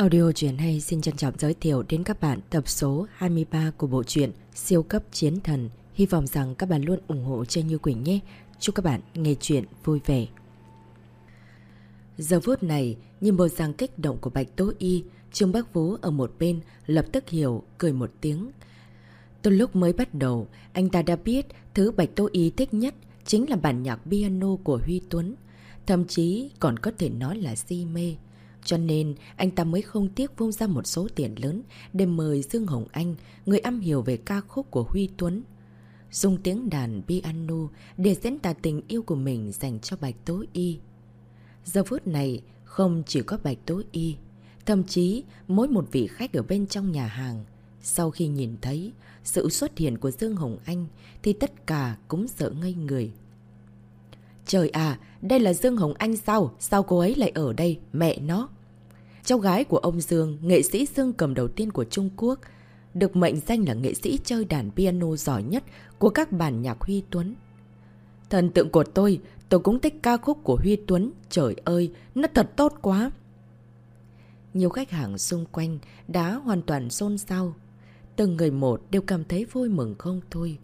Audio truyện hay xin trân trọng giới thiệu đến các bạn tập số 23 của bộ truyện Siêu cấp chiến thần. Hy vọng rằng các bạn luôn ủng hộ cho Như Quỳnh nhé. Chúc các bạn nghe truyện vui vẻ. Giờ phút này, nhìn bộ dạng kích động của Bạch Tố Y, Trương Bắc Vũ ở một bên lập tức hiểu, cười một tiếng. Từ lúc mới bắt đầu, anh ta đã biết thứ Bạch Tố Y thích nhất chính là bản nhạc piano của Huy Tuấn. Thậm chí còn có thể nói là si mê. Cho nên anh ta mới không tiếc vung ra một số tiền lớn để mời Dương Hồng Anh, người âm hiểu về ca khúc của Huy Tuấn. Dùng tiếng đàn piano để diễn tả tình yêu của mình dành cho Bạch Tố Y. Giờ phút này không chỉ có Bạch Tố Y, thậm chí mỗi một vị khách ở bên trong nhà hàng. Sau khi nhìn thấy sự xuất hiện của Dương Hồng Anh thì tất cả cũng sợ ngây người. Trời à, đây là Dương Hồng Anh sao? Sao cô ấy lại ở đây? Mẹ nó! Cháu gái của ông Dương, nghệ sĩ Dương cầm đầu tiên của Trung Quốc, được mệnh danh là nghệ sĩ chơi đàn piano giỏi nhất của các bản nhạc Huy Tuấn. Thần tượng của tôi, tôi cũng thích ca khúc của Huy Tuấn. Trời ơi, nó thật tốt quá! Nhiều khách hàng xung quanh đã hoàn toàn xôn xao. Từng người một đều cảm thấy vui mừng không thôi.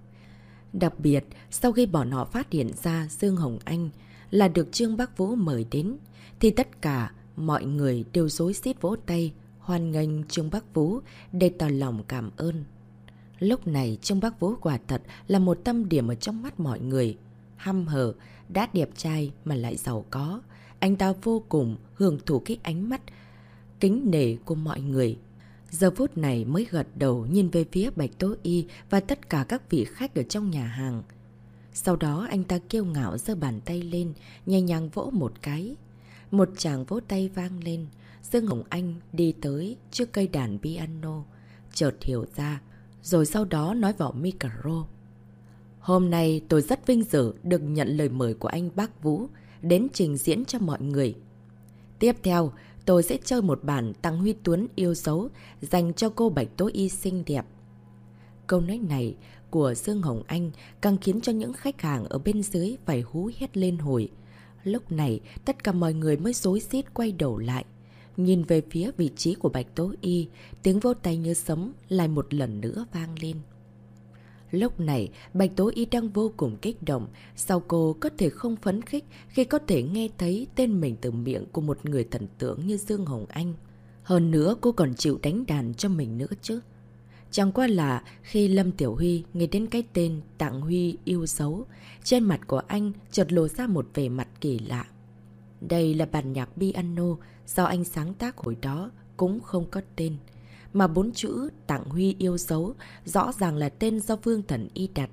Đặc biệt, sau khi bọn họ phát hiện ra Dương Hồng Anh là được Trương Bắc Vũ mời đến, thì tất cả mọi người đều dối xít vỗ tay, hoan nghênh Trương Bắc Vũ để tỏ lòng cảm ơn. Lúc này Trương Bắc Vũ quả thật là một tâm điểm ở trong mắt mọi người. Hăm hở, đã đẹp trai mà lại giàu có. Anh ta vô cùng hưởng thụ cái ánh mắt kính nể của mọi người. Giờ phút này mới gật đầu nhìn về phía Bạch Tố Y và tất cả các vị khách ở trong nhà hàng. Sau đó anh ta kêu ngạo giơ bàn tay lên, nhẹ nhàng vỗ một cái. Một chàng vỗ tay vang lên, Dương Hồng Anh đi tới trước cây đàn piano, chợt hiểu ra, rồi sau đó nói vào micro. Hôm nay tôi rất vinh dự được nhận lời mời của anh Bác Vũ đến trình diễn cho mọi người. Tiếp theo, tôi sẽ chơi một bản Tăng Huy Tuấn yêu dấu dành cho cô Bạch Tố Y xinh đẹp. Câu nói này của Dương Hồng Anh càng khiến cho những khách hàng ở bên dưới phải hú hét lên hồi. Lúc này, tất cả mọi người mới dối xít quay đầu lại. Nhìn về phía vị trí của Bạch Tố Y, tiếng vô tay như sấm lại một lần nữa vang lên. Lúc này, Bạch Tố Y đang vô cùng kích động, sao cô có thể không phấn khích khi có thể nghe thấy tên mình từ miệng của một người thần tượng như Dương Hồng Anh. Hơn nữa, cô còn chịu đánh đàn cho mình nữa chứ. Chẳng qua là khi Lâm Tiểu Huy nghe đến cái tên Tặng Huy yêu dấu, trên mặt của anh chợt lộ ra một vẻ mặt kỳ lạ. Đây là bản nhạc piano do anh sáng tác hồi đó cũng không có tên. Mà bốn chữ Tặng Huy yêu dấu rõ ràng là tên do Vương Thần Y đặt,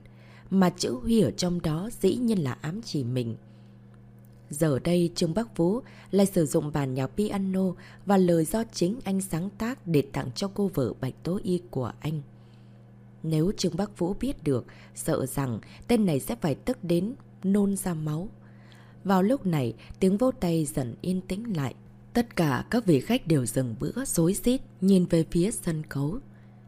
mà chữ Huy ở trong đó dĩ nhiên là ám chỉ mình. Giờ đây Trương Bắc Vũ lại sử dụng bản nhạc piano và lời do chính anh sáng tác để tặng cho cô vợ Bạch Tố Y của anh. Nếu Trương Bắc Vũ biết được, sợ rằng tên này sẽ phải tức đến nôn ra máu. Vào lúc này, tiếng vô tay dần yên tĩnh lại. Tất cả các vị khách đều dừng bữa dối rít nhìn về phía sân khấu.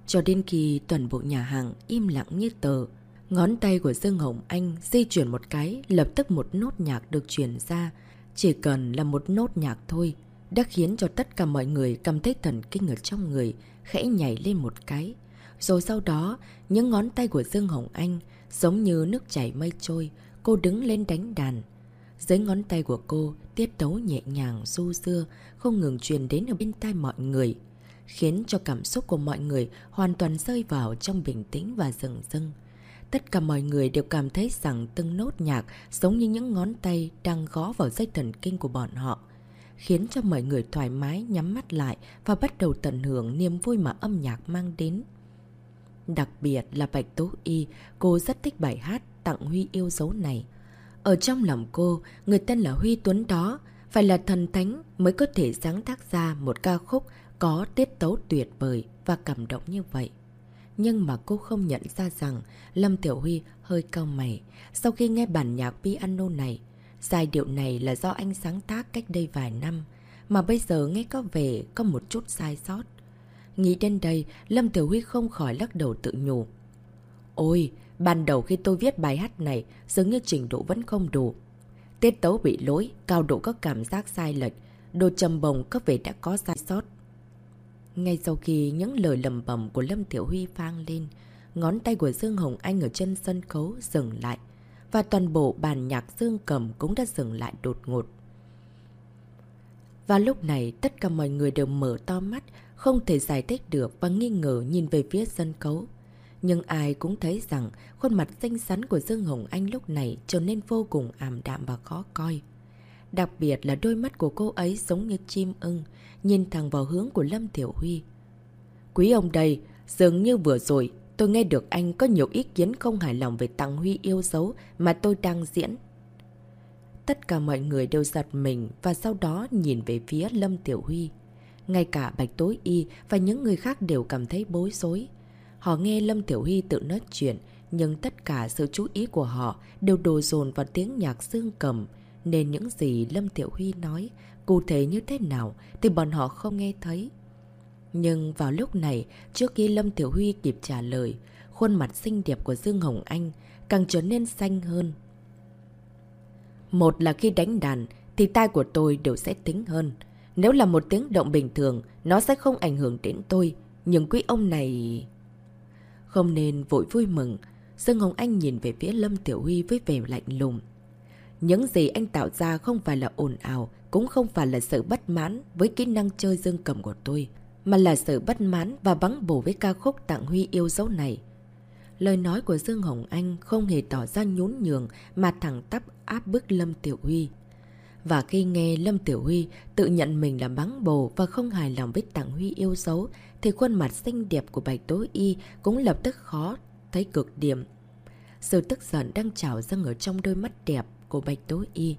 Cho đến khi toàn bộ nhà hàng im lặng như tờ, Ngón tay của Dương Hồng Anh di chuyển một cái, lập tức một nốt nhạc được truyền ra. Chỉ cần là một nốt nhạc thôi, đã khiến cho tất cả mọi người cảm thấy thần kinh ở trong người, khẽ nhảy lên một cái. Rồi sau đó, những ngón tay của Dương Hồng Anh giống như nước chảy mây trôi, cô đứng lên đánh đàn. Dưới ngón tay của cô, tiết tấu nhẹ nhàng, du dưa, không ngừng truyền đến ở bên tai mọi người, khiến cho cảm xúc của mọi người hoàn toàn rơi vào trong bình tĩnh và rừng rưng. Tất cả mọi người đều cảm thấy rằng từng nốt nhạc giống như những ngón tay đang gõ vào dây thần kinh của bọn họ, khiến cho mọi người thoải mái nhắm mắt lại và bắt đầu tận hưởng niềm vui mà âm nhạc mang đến. Đặc biệt là Bạch Tố Y, cô rất thích bài hát Tặng Huy yêu dấu này. Ở trong lòng cô, người tên là Huy Tuấn đó, phải là thần thánh mới có thể sáng tác ra một ca khúc có tiết tấu tuyệt vời và cảm động như vậy. Nhưng mà cô không nhận ra rằng Lâm Tiểu Huy hơi cao mày sau khi nghe bản nhạc piano này. Giai điệu này là do anh sáng tác cách đây vài năm, mà bây giờ nghe có vẻ có một chút sai sót. Nghĩ đến đây, Lâm Tiểu Huy không khỏi lắc đầu tự nhủ. Ôi, ban đầu khi tôi viết bài hát này, dường như trình độ vẫn không đủ. Tiết tấu bị lỗi, cao độ có cảm giác sai lệch, đồ trầm bồng có vẻ đã có sai sót. Ngay sau khi những lời lầm bầm của Lâm Tiểu Huy vang lên, ngón tay của Dương Hồng Anh ở chân sân khấu dừng lại. Và toàn bộ bàn nhạc Dương Cầm cũng đã dừng lại đột ngột. Và lúc này tất cả mọi người đều mở to mắt, không thể giải thích được và nghi ngờ nhìn về phía sân khấu. Nhưng ai cũng thấy rằng khuôn mặt xinh xắn của Dương Hồng Anh lúc này trở nên vô cùng ảm đạm và khó coi. Đặc biệt là đôi mắt của cô ấy giống như chim ưng, nhìn thẳng vào hướng của Lâm Tiểu Huy. Quý ông đây, dường như vừa rồi tôi nghe được anh có nhiều ý kiến không hài lòng về Tăng Huy yêu dấu mà tôi đang diễn. Tất cả mọi người đều giật mình và sau đó nhìn về phía Lâm Tiểu Huy. Ngay cả Bạch Tối Y và những người khác đều cảm thấy bối rối. Họ nghe Lâm Tiểu hy tự nói chuyện, nhưng tất cả sự chú ý của họ đều đồ dồn vào tiếng nhạc dương cầm, nên những gì Lâm Tiểu Huy nói, cụ thể như thế nào thì bọn họ không nghe thấy. Nhưng vào lúc này, trước khi Lâm Tiểu Huy kịp trả lời, khuôn mặt xinh đẹp của Dương Hồng Anh càng trở nên xanh hơn. Một là khi đánh đàn, thì tai của tôi đều sẽ tính hơn. Nếu là một tiếng động bình thường, nó sẽ không ảnh hưởng đến tôi. Nhưng quý ông này... Không nên vội vui mừng. Dương Hồng Anh nhìn về phía Lâm Tiểu Huy với vẻ lạnh lùng. Những gì anh tạo ra không phải là ồn ào, cũng không phải là sự bất mãn với kỹ năng chơi dương cầm của tôi, mà là sự bất mãn và bắn bổ với ca khúc Tặng Huy yêu dấu này. Lời nói của Dương Hồng Anh không hề tỏ ra nhún nhường mà thẳng tắp áp bức Lâm Tiểu Huy. Và khi nghe Lâm Tiểu Huy tự nhận mình là bắn bổ và không hài lòng với Tặng Huy yêu dấu, thì khuôn mặt xinh đẹp của Bạch Tố Y cũng lập tức khó thấy cực điểm. Sự tức giận đang trào dâng ở trong đôi mắt đẹp của Bạch Tố Y.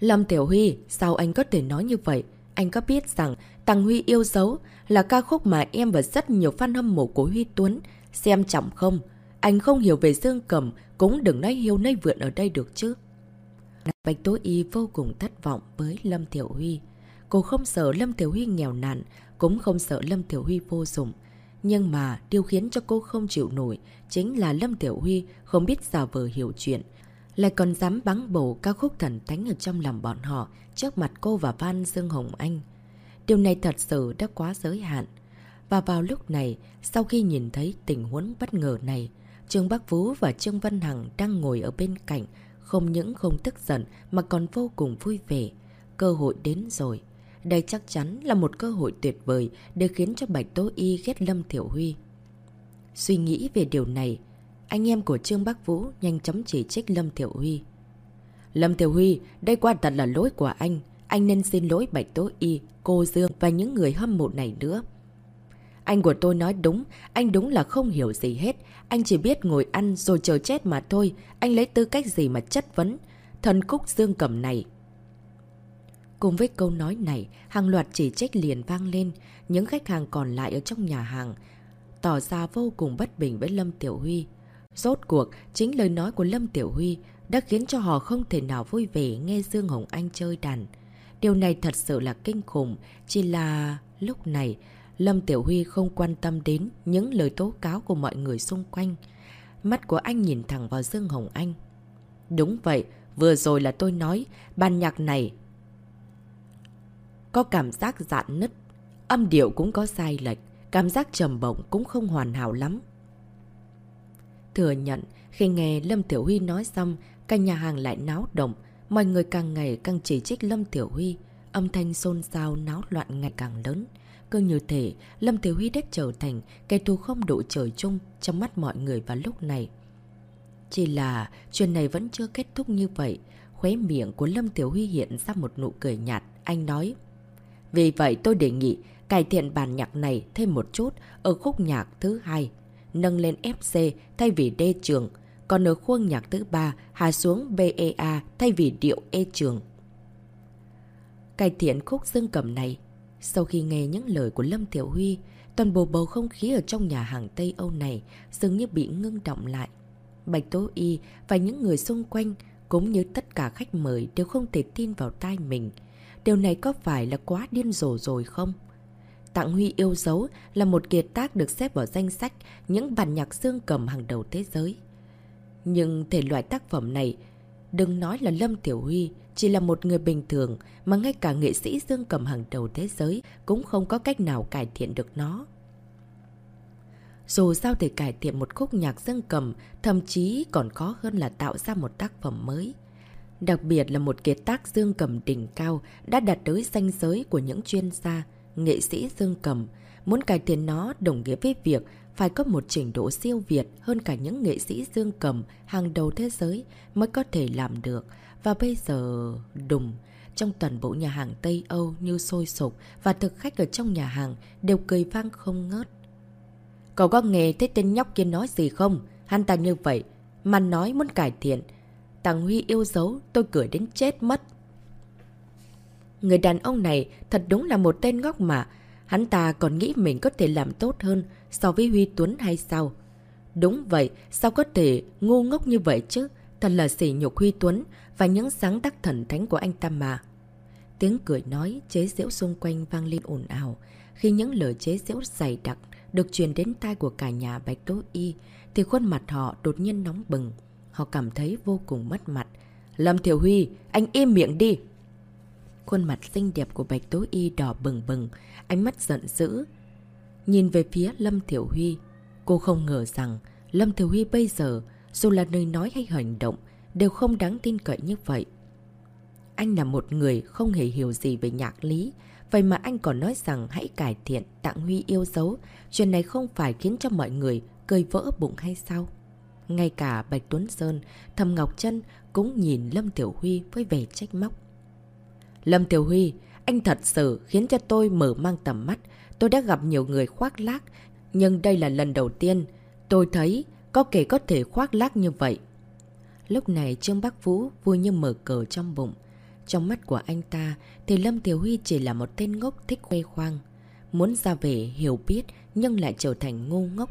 Lâm Tiểu Huy, sao anh có thể nói như vậy? Anh có biết rằng tăng Huy yêu dấu là ca khúc mà em và rất nhiều fan hâm mộ của Huy Tuấn xem trọng không? Anh không hiểu về Dương cẩm cũng đừng nói hiêu nơi vượn ở đây được chứ. Bạch Tố Y vô cùng thất vọng với Lâm Tiểu Huy. Cô không sợ Lâm Tiểu Huy nghèo nàn, cũng không sợ Lâm Tiểu Huy vô dụng. Nhưng mà điều khiến cho cô không chịu nổi chính là Lâm Tiểu Huy không biết giả vờ hiểu chuyện. Lại còn dám bắn bổ ca khúc thần thánh ở trong lòng bọn họ trước mặt cô và Văn Dương Hồng Anh. Điều này thật sự đã quá giới hạn. Và vào lúc này, sau khi nhìn thấy tình huống bất ngờ này, Trương Bắc Vũ và Trương Văn Hằng đang ngồi ở bên cạnh, không những không tức giận mà còn vô cùng vui vẻ. Cơ hội đến rồi. Đây chắc chắn là một cơ hội tuyệt vời để khiến cho Bạch Tố Y ghét Lâm Thiểu Huy. Suy nghĩ về điều này, anh em của Trương Bắc Vũ nhanh chóng chỉ trích Lâm Thiểu Huy. Lâm Thiểu Huy, đây quả thật là lỗi của anh. Anh nên xin lỗi Bạch Tố Y, cô Dương và những người hâm mộ này nữa. Anh của tôi nói đúng, anh đúng là không hiểu gì hết. Anh chỉ biết ngồi ăn rồi chờ chết mà thôi. Anh lấy tư cách gì mà chất vấn. Thần Cúc Dương Cẩm này. Cùng với câu nói này, hàng loạt chỉ trích liền vang lên. Những khách hàng còn lại ở trong nhà hàng tỏ ra vô cùng bất bình với Lâm Tiểu Huy. Rốt cuộc, chính lời nói của Lâm Tiểu Huy đã khiến cho họ không thể nào vui vẻ nghe Dương Hồng Anh chơi đàn. Điều này thật sự là kinh khủng, chỉ là lúc này Lâm Tiểu Huy không quan tâm đến những lời tố cáo của mọi người xung quanh. Mắt của anh nhìn thẳng vào Dương Hồng Anh. Đúng vậy, vừa rồi là tôi nói, ban nhạc này có cảm giác dạn nứt, âm điệu cũng có sai lệch, cảm giác trầm bổng cũng không hoàn hảo lắm. Thừa nhận, khi nghe Lâm Tiểu Huy nói xong, cả nhà hàng lại náo động, mọi người càng ngày càng chỉ trích Lâm Tiểu Huy, âm thanh xôn xao náo loạn ngày càng lớn. Cứ như thể Lâm Tiểu Huy đã trở thành kẻ thù không độ trời chung trong mắt mọi người vào lúc này. Chỉ là chuyện này vẫn chưa kết thúc như vậy. Khóe miệng của Lâm Tiểu Huy hiện ra một nụ cười nhạt. Anh nói, vì vậy tôi đề nghị cải thiện bản nhạc này thêm một chút ở khúc nhạc thứ hai. Nâng lên FC thay vì D trường. Còn ở khuôn nhạc thứ ba hạ xuống BEA thay vì điệu E trường. Cải thiện khúc dương cầm này sau khi nghe những lời của Lâm Tiểu Huy, toàn bộ bầu không khí ở trong nhà hàng Tây Âu này dường như bị ngưng động lại. Bạch Tố Y và những người xung quanh cũng như tất cả khách mời đều không thể tin vào tai mình. Điều này có phải là quá điên rồ rồi không? Tặng Huy yêu dấu là một kiệt tác được xếp vào danh sách những bản nhạc xương cầm hàng đầu thế giới. Nhưng thể loại tác phẩm này, đừng nói là Lâm Tiểu Huy, chỉ là một người bình thường mà ngay cả nghệ sĩ dương cầm hàng đầu thế giới cũng không có cách nào cải thiện được nó. Dù sao thể cải thiện một khúc nhạc dương cầm, thậm chí còn khó hơn là tạo ra một tác phẩm mới. Đặc biệt là một kiệt tác dương cầm đỉnh cao đã đạt tới danh giới của những chuyên gia, nghệ sĩ dương cầm. Muốn cải thiện nó đồng nghĩa với việc phải có một trình độ siêu việt hơn cả những nghệ sĩ dương cầm hàng đầu thế giới mới có thể làm được. Và bây giờ... đùng! Trong toàn bộ nhà hàng Tây Âu như sôi sục và thực khách ở trong nhà hàng đều cười vang không ngớt. Cậu có nghe thấy tên nhóc kia nói gì không? Hắn ta như vậy, mà nói muốn cải thiện. Tàng Huy yêu dấu, tôi cười đến chết mất. Người đàn ông này thật đúng là một tên ngốc mà. Hắn ta còn nghĩ mình có thể làm tốt hơn so với Huy Tuấn hay sao? Đúng vậy, sao có thể ngu ngốc như vậy chứ? Thật là sỉ nhục Huy Tuấn và những sáng tác thần thánh của anh ta mà. Tiếng cười nói, chế giễu xung quanh vang lên ồn ào. Khi những lời chế giễu dày đặc được truyền đến tai của cả nhà Bạch Tố Y, thì khuôn mặt họ đột nhiên nóng bừng. Họ cảm thấy vô cùng mất mặt. Lâm Thiểu Huy, anh im miệng đi! Khuôn mặt xinh đẹp của Bạch Tố Y đỏ bừng bừng, ánh mắt giận dữ. Nhìn về phía Lâm Thiểu Huy, cô không ngờ rằng Lâm Thiểu Huy bây giờ, dù là nơi nói hay hành động, đều không đáng tin cậy như vậy. Anh là một người không hề hiểu gì về nhạc lý, vậy mà anh còn nói rằng hãy cải thiện, tặng Huy yêu dấu. Chuyện này không phải khiến cho mọi người cười vỡ bụng hay sao? Ngay cả Bạch Tuấn Sơn, Thầm Ngọc Trân cũng nhìn Lâm Tiểu Huy với vẻ trách móc. Lâm Tiểu Huy, anh thật sự khiến cho tôi mở mang tầm mắt. Tôi đã gặp nhiều người khoác lác, nhưng đây là lần đầu tiên tôi thấy có kẻ có thể khoác lác như vậy. Lúc này Trương Bắc Vũ vui như mở cờ trong bụng. Trong mắt của anh ta thì Lâm Tiểu Huy chỉ là một tên ngốc thích khoe khoang. Muốn ra về hiểu biết nhưng lại trở thành ngu ngốc.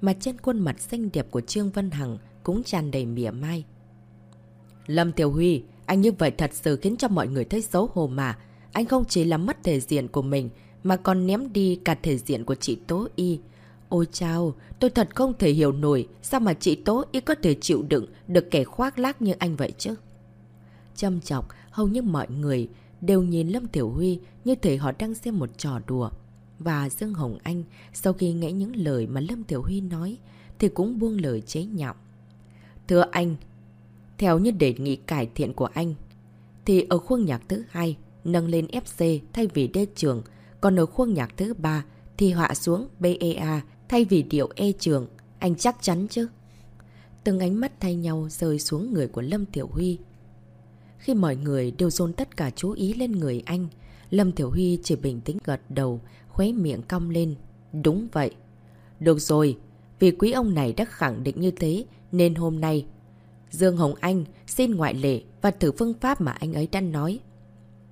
Mà trên khuôn mặt xinh đẹp của Trương Vân Hằng cũng tràn đầy mỉa mai. Lâm Tiểu Huy, anh như vậy thật sự khiến cho mọi người thấy xấu hổ mà. Anh không chỉ làm mất thể diện của mình mà còn ném đi cả thể diện của chị Tố Y. Ôi chao, tôi thật không thể hiểu nổi sao mà chị Tố Y có thể chịu đựng được kẻ khoác lác như anh vậy chứ. Châm chọc, hầu như mọi người đều nhìn Lâm Tiểu Huy như thể họ đang xem một trò đùa. Và Dương Hồng Anh, sau khi nghe những lời mà Lâm Tiểu Huy nói, thì cũng buông lời chế nhạo. Thưa anh, theo như đề nghị cải thiện của anh, thì ở khuôn nhạc thứ hai nâng lên FC thay vì D trường, còn ở khuôn nhạc thứ ba thì họa xuống BEA thay vì điệu E trường. Anh chắc chắn chứ? Từng ánh mắt thay nhau rơi xuống người của Lâm Tiểu Huy. Khi mọi người đều dồn tất cả chú ý lên người anh, Lâm Tiểu Huy chỉ bình tĩnh gật đầu, khuấy miệng cong lên. Đúng vậy. Được rồi, vì quý ông này đã khẳng định như thế, nên hôm nay Dương Hồng Anh xin ngoại lệ và thử phương pháp mà anh ấy đã nói.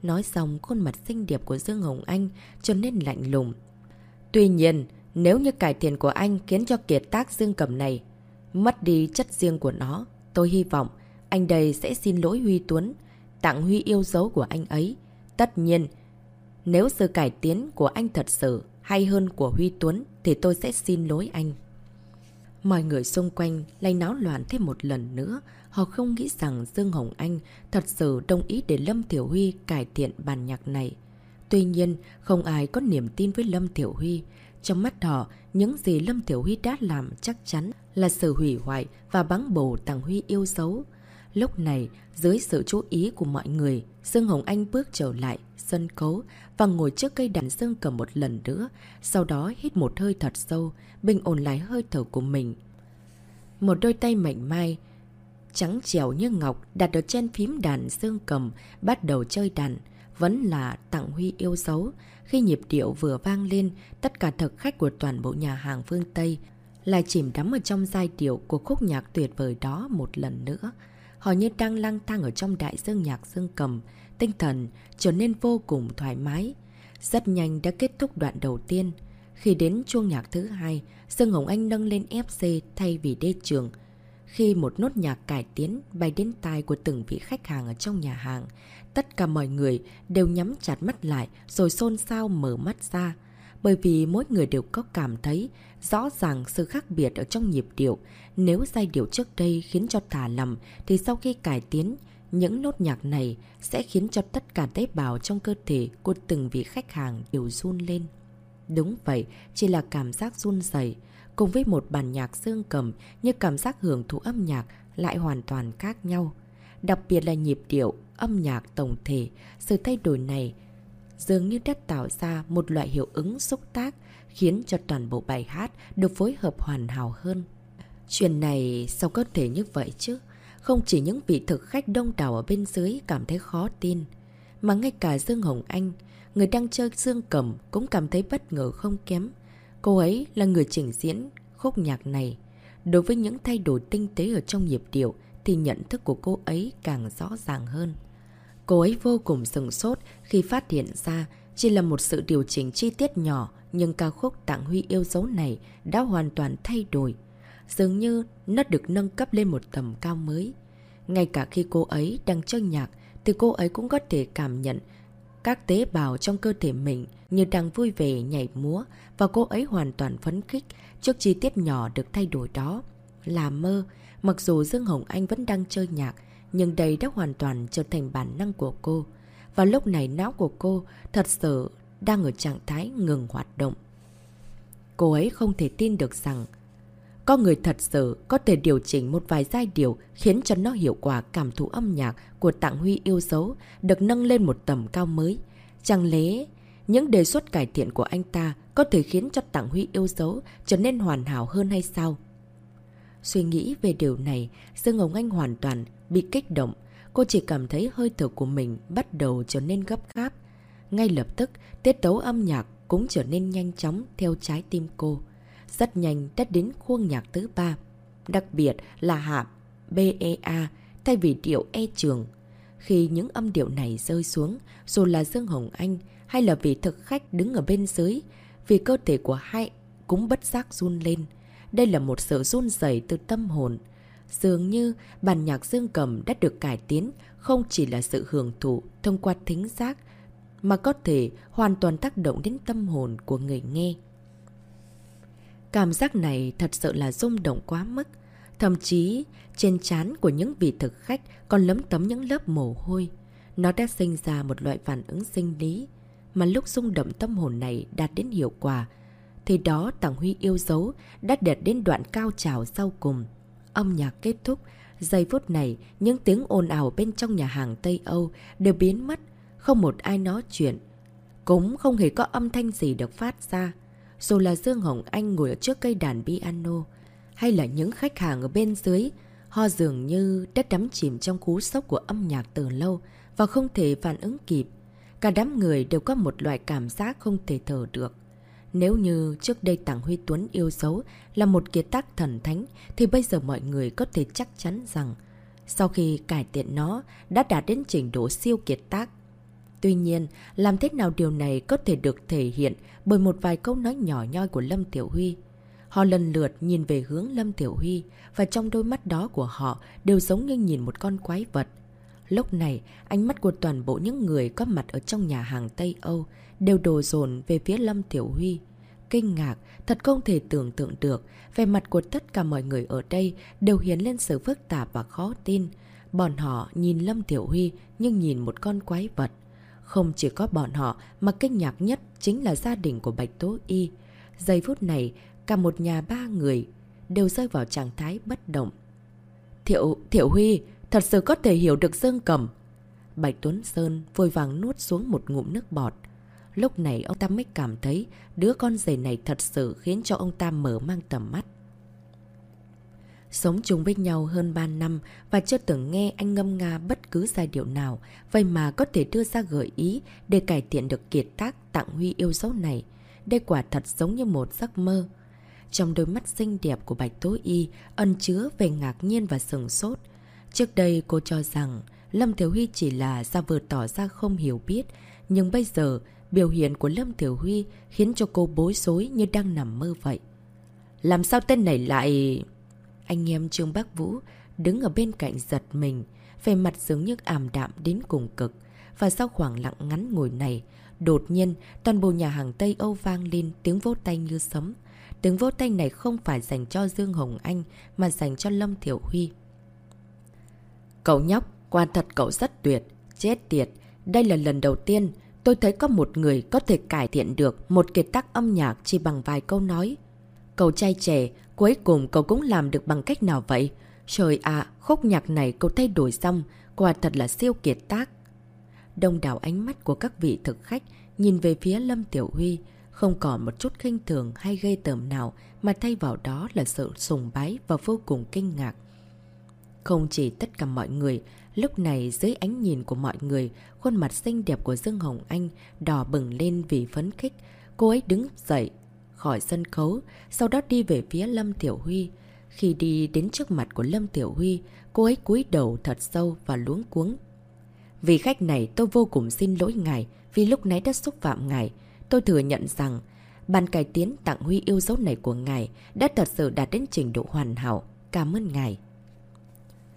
Nói xong, khuôn mặt xinh đẹp của Dương Hồng Anh trở nên lạnh lùng. Tuy nhiên, nếu như cải thiện của anh khiến cho kiệt tác Dương Cầm này mất đi chất riêng của nó, tôi hy vọng anh đây sẽ xin lỗi Huy Tuấn, tặng Huy yêu dấu của anh ấy. Tất nhiên, nếu sự cải tiến của anh thật sự hay hơn của Huy Tuấn thì tôi sẽ xin lỗi anh. Mọi người xung quanh lại náo loạn thêm một lần nữa. Họ không nghĩ rằng Dương Hồng Anh thật sự đồng ý để Lâm Thiểu Huy cải thiện bản nhạc này. Tuy nhiên, không ai có niềm tin với Lâm Thiểu Huy. Trong mắt họ, những gì Lâm Thiểu Huy đã làm chắc chắn là sự hủy hoại và bắn bổ Tàng Huy yêu dấu. Lúc này, dưới sự chú ý của mọi người, Dương Hồng Anh bước trở lại sân khấu và ngồi trước cây đàn dương cầm một lần nữa, sau đó hít một hơi thật sâu, bình ổn lại hơi thở của mình. Một đôi tay mảnh mai, trắng trẻo như ngọc đặt ở trên phím đàn dương cầm, bắt đầu chơi đàn. Vẫn là tặng huy yêu dấu. Khi nhịp điệu vừa vang lên, tất cả thực khách của toàn bộ nhà hàng phương Tây lại chìm đắm ở trong giai điệu của khúc nhạc tuyệt vời đó một lần nữa. Họ như đang lang thang ở trong đại dương nhạc dương cầm, tinh thần trở nên vô cùng thoải mái. Rất nhanh đã kết thúc đoạn đầu tiên. Khi đến chuông nhạc thứ hai, Dương Hồng Anh nâng lên FC thay vì đê trường. Khi một nốt nhạc cải tiến bay đến tai của từng vị khách hàng ở trong nhà hàng, tất cả mọi người đều nhắm chặt mắt lại rồi xôn xao mở mắt ra. Bởi vì mỗi người đều có cảm thấy rõ ràng sự khác biệt ở trong nhịp điệu. Nếu giai điệu trước đây khiến cho thả lầm thì sau khi cải tiến những nốt nhạc này sẽ khiến cho tất cả tế bào trong cơ thể của từng vị khách hàng đều run lên. Đúng vậy, chỉ là cảm giác run dày. Cùng với một bản nhạc dương cầm như cảm giác hưởng thụ âm nhạc lại hoàn toàn khác nhau. Đặc biệt là nhịp điệu, âm nhạc tổng thể, sự thay đổi này dường như đã tạo ra một loại hiệu ứng xúc tác khiến cho toàn bộ bài hát được phối hợp hoàn hảo hơn. Chuyện này sao có thể như vậy chứ? Không chỉ những vị thực khách đông đảo ở bên dưới cảm thấy khó tin, mà ngay cả Dương Hồng Anh, người đang chơi dương cầm cũng cảm thấy bất ngờ không kém. Cô ấy là người trình diễn khúc nhạc này. Đối với những thay đổi tinh tế ở trong nhịp điệu thì nhận thức của cô ấy càng rõ ràng hơn. Cô ấy vô cùng sừng sốt khi phát hiện ra chỉ là một sự điều chỉnh chi tiết nhỏ nhưng ca khúc Tạng Huy yêu dấu này đã hoàn toàn thay đổi. Dường như nó được nâng cấp lên một tầm cao mới. Ngay cả khi cô ấy đang chơi nhạc thì cô ấy cũng có thể cảm nhận các tế bào trong cơ thể mình như đang vui vẻ nhảy múa và cô ấy hoàn toàn phấn khích trước chi tiết nhỏ được thay đổi đó. Là mơ, mặc dù Dương Hồng Anh vẫn đang chơi nhạc nhưng đây đã hoàn toàn trở thành bản năng của cô. Và lúc này não của cô thật sự đang ở trạng thái ngừng hoạt động. Cô ấy không thể tin được rằng có người thật sự có thể điều chỉnh một vài giai điệu khiến cho nó hiệu quả cảm thụ âm nhạc của Tạng Huy yêu dấu được nâng lên một tầm cao mới. Chẳng lẽ những đề xuất cải thiện của anh ta có thể khiến cho Tạng Huy yêu dấu trở nên hoàn hảo hơn hay sao? Suy nghĩ về điều này, Dương Hồng Anh hoàn toàn bị kích động. Cô chỉ cảm thấy hơi thở của mình bắt đầu trở nên gấp gáp. Ngay lập tức, tiết tấu âm nhạc cũng trở nên nhanh chóng theo trái tim cô. Rất nhanh đã đến khuôn nhạc thứ ba. Đặc biệt là hạ BEA thay vì điệu E trường. Khi những âm điệu này rơi xuống, dù là Dương Hồng Anh hay là vị thực khách đứng ở bên dưới, vì cơ thể của hai cũng bất giác run lên. Đây là một sự run dày từ tâm hồn. Dường như bản nhạc dương cầm đã được cải tiến không chỉ là sự hưởng thụ thông qua thính giác, mà có thể hoàn toàn tác động đến tâm hồn của người nghe. Cảm giác này thật sự là rung động quá mức. Thậm chí, trên trán của những vị thực khách còn lấm tấm những lớp mồ hôi. Nó đã sinh ra một loại phản ứng sinh lý. Mà lúc rung động tâm hồn này đạt đến hiệu quả, thì đó Tàng Huy yêu dấu đã đạt đến đoạn cao trào sau cùng. Âm nhạc kết thúc, giây phút này những tiếng ồn ào bên trong nhà hàng Tây Âu đều biến mất, không một ai nói chuyện. Cũng không hề có âm thanh gì được phát ra. Dù là Dương Hồng Anh ngồi ở trước cây đàn piano, hay là những khách hàng ở bên dưới, họ dường như đã đắm chìm trong cú sốc của âm nhạc từ lâu và không thể phản ứng kịp. Cả đám người đều có một loại cảm giác không thể thở được. Nếu như trước đây Tàng Huy Tuấn yêu dấu là một kiệt tác thần thánh, thì bây giờ mọi người có thể chắc chắn rằng sau khi cải thiện nó đã đạt đến trình độ siêu kiệt tác. Tuy nhiên, làm thế nào điều này có thể được thể hiện bởi một vài câu nói nhỏ nhoi của Lâm Tiểu Huy. Họ lần lượt nhìn về hướng Lâm Tiểu Huy và trong đôi mắt đó của họ đều giống như nhìn một con quái vật. Lúc này, ánh mắt của toàn bộ những người có mặt ở trong nhà hàng Tây Âu đều đổ dồn về phía Lâm Tiểu Huy. Kinh ngạc, thật không thể tưởng tượng được, về mặt của tất cả mọi người ở đây đều hiến lên sự phức tạp và khó tin. Bọn họ nhìn Lâm Tiểu Huy nhưng nhìn một con quái vật. Không chỉ có bọn họ mà kinh ngạc nhất chính là gia đình của Bạch Tố Y. Giây phút này, cả một nhà ba người đều rơi vào trạng thái bất động. Thiệu, Thiệu Huy, thật sự có thể hiểu được Dương Cầm. Bạch Tuấn Sơn vội vàng nuốt xuống một ngụm nước bọt. Lúc này ông ta mới cảm thấy đứa con rể này thật sự khiến cho ông ta mở mang tầm mắt. Sống chung với nhau hơn 3 năm và chưa từng nghe anh ngâm nga bất cứ giai điệu nào, vậy mà có thể đưa ra gợi ý để cải thiện được kiệt tác tặng huy yêu dấu này. Đây quả thật giống như một giấc mơ. Trong đôi mắt xinh đẹp của Bạch Tố Y ẩn chứa về ngạc nhiên và sừng sốt. Trước đây cô cho rằng Lâm Thiểu Huy chỉ là ra vừa tỏ ra không hiểu biết, nhưng bây giờ biểu hiện của Lâm Thiểu Huy khiến cho cô bối rối như đang nằm mơ vậy. Làm sao tên này lại... Anh em Trương bắc Vũ đứng ở bên cạnh giật mình, về mặt dường như ảm đạm đến cùng cực. Và sau khoảng lặng ngắn ngồi này, đột nhiên toàn bộ nhà hàng Tây Âu vang lên tiếng vỗ tay như sấm. Tiếng vỗ tay này không phải dành cho Dương Hồng Anh mà dành cho Lâm Thiểu Huy. Cậu nhóc, Quả thật cậu rất tuyệt. Chết tiệt. Đây là lần đầu tiên tôi thấy có một người có thể cải thiện được một kiệt tác âm nhạc chỉ bằng vài câu nói. Cậu trai trẻ, cuối cùng cậu cũng làm được bằng cách nào vậy? Trời ạ, khúc nhạc này cậu thay đổi xong, quả thật là siêu kiệt tác. Đông đảo ánh mắt của các vị thực khách nhìn về phía Lâm Tiểu Huy, không còn một chút khinh thường hay gây tởm nào mà thay vào đó là sự sùng bái và vô cùng kinh ngạc. Không chỉ tất cả mọi người, lúc này dưới ánh nhìn của mọi người, khuôn mặt xinh đẹp của Dương Hồng Anh đỏ bừng lên vì phấn khích. Cô ấy đứng dậy khỏi sân khấu, sau đó đi về phía Lâm Tiểu Huy. Khi đi đến trước mặt của Lâm Tiểu Huy, cô ấy cúi đầu thật sâu và luống cuống. Vì khách này tôi vô cùng xin lỗi ngài vì lúc nãy đã xúc phạm ngài. Tôi thừa nhận rằng bàn cải tiến tặng Huy yêu dấu này của ngài đã thật sự đạt đến trình độ hoàn hảo. Cảm ơn ngài.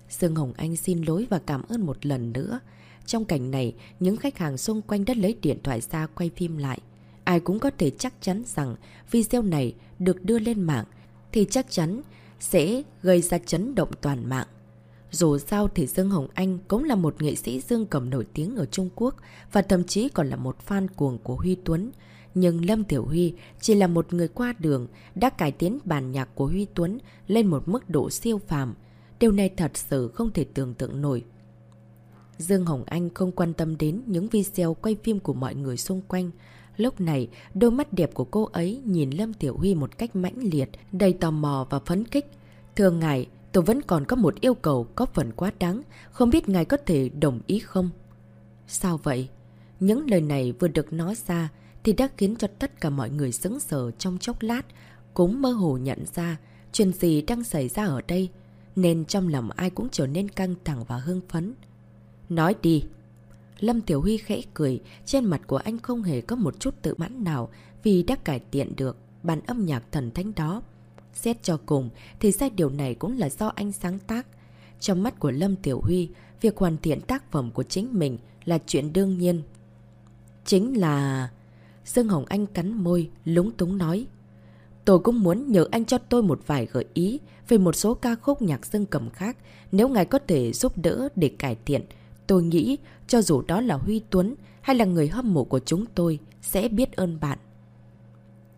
Dương Hồng Anh xin lỗi và cảm ơn một lần nữa. Trong cảnh này, những khách hàng xung quanh đã lấy điện thoại ra quay phim lại. Ai cũng có thể chắc chắn rằng video này được đưa lên mạng thì chắc chắn sẽ gây ra chấn động toàn mạng. Dù sao thì Dương Hồng Anh cũng là một nghệ sĩ dương cầm nổi tiếng ở Trung Quốc và thậm chí còn là một fan cuồng của Huy Tuấn. Nhưng Lâm Tiểu Huy chỉ là một người qua đường đã cải tiến bản nhạc của Huy Tuấn lên một mức độ siêu phàm. Điều này thật sự không thể tưởng tượng nổi. Dương Hồng Anh không quan tâm đến những video quay phim của mọi người xung quanh. Lúc này, đôi mắt đẹp của cô ấy nhìn Lâm Tiểu Huy một cách mãnh liệt, đầy tò mò và phấn khích. Thường ngày, tôi vẫn còn có một yêu cầu có phần quá đáng, không biết ngài có thể đồng ý không? Sao vậy? Những lời này vừa được nói ra thì đã khiến cho tất cả mọi người sững sờ trong chốc lát, cũng mơ hồ nhận ra chuyện gì đang xảy ra ở đây, nên trong lòng ai cũng trở nên căng thẳng và hưng phấn. Nói đi! Lâm Tiểu Huy khẽ cười, trên mặt của anh không hề có một chút tự mãn nào vì đã cải thiện được bản âm nhạc thần thánh đó. Xét cho cùng thì sai điều này cũng là do anh sáng tác. Trong mắt của Lâm Tiểu Huy, việc hoàn thiện tác phẩm của chính mình là chuyện đương nhiên. Chính là... Dương Hồng Anh cắn môi, lúng túng nói. Tôi cũng muốn nhờ anh cho tôi một vài gợi ý về một số ca khúc nhạc dương cầm khác. Nếu ngài có thể giúp đỡ để cải thiện, tôi nghĩ cho dù đó là Huy Tuấn hay là người hâm mộ của chúng tôi sẽ biết ơn bạn.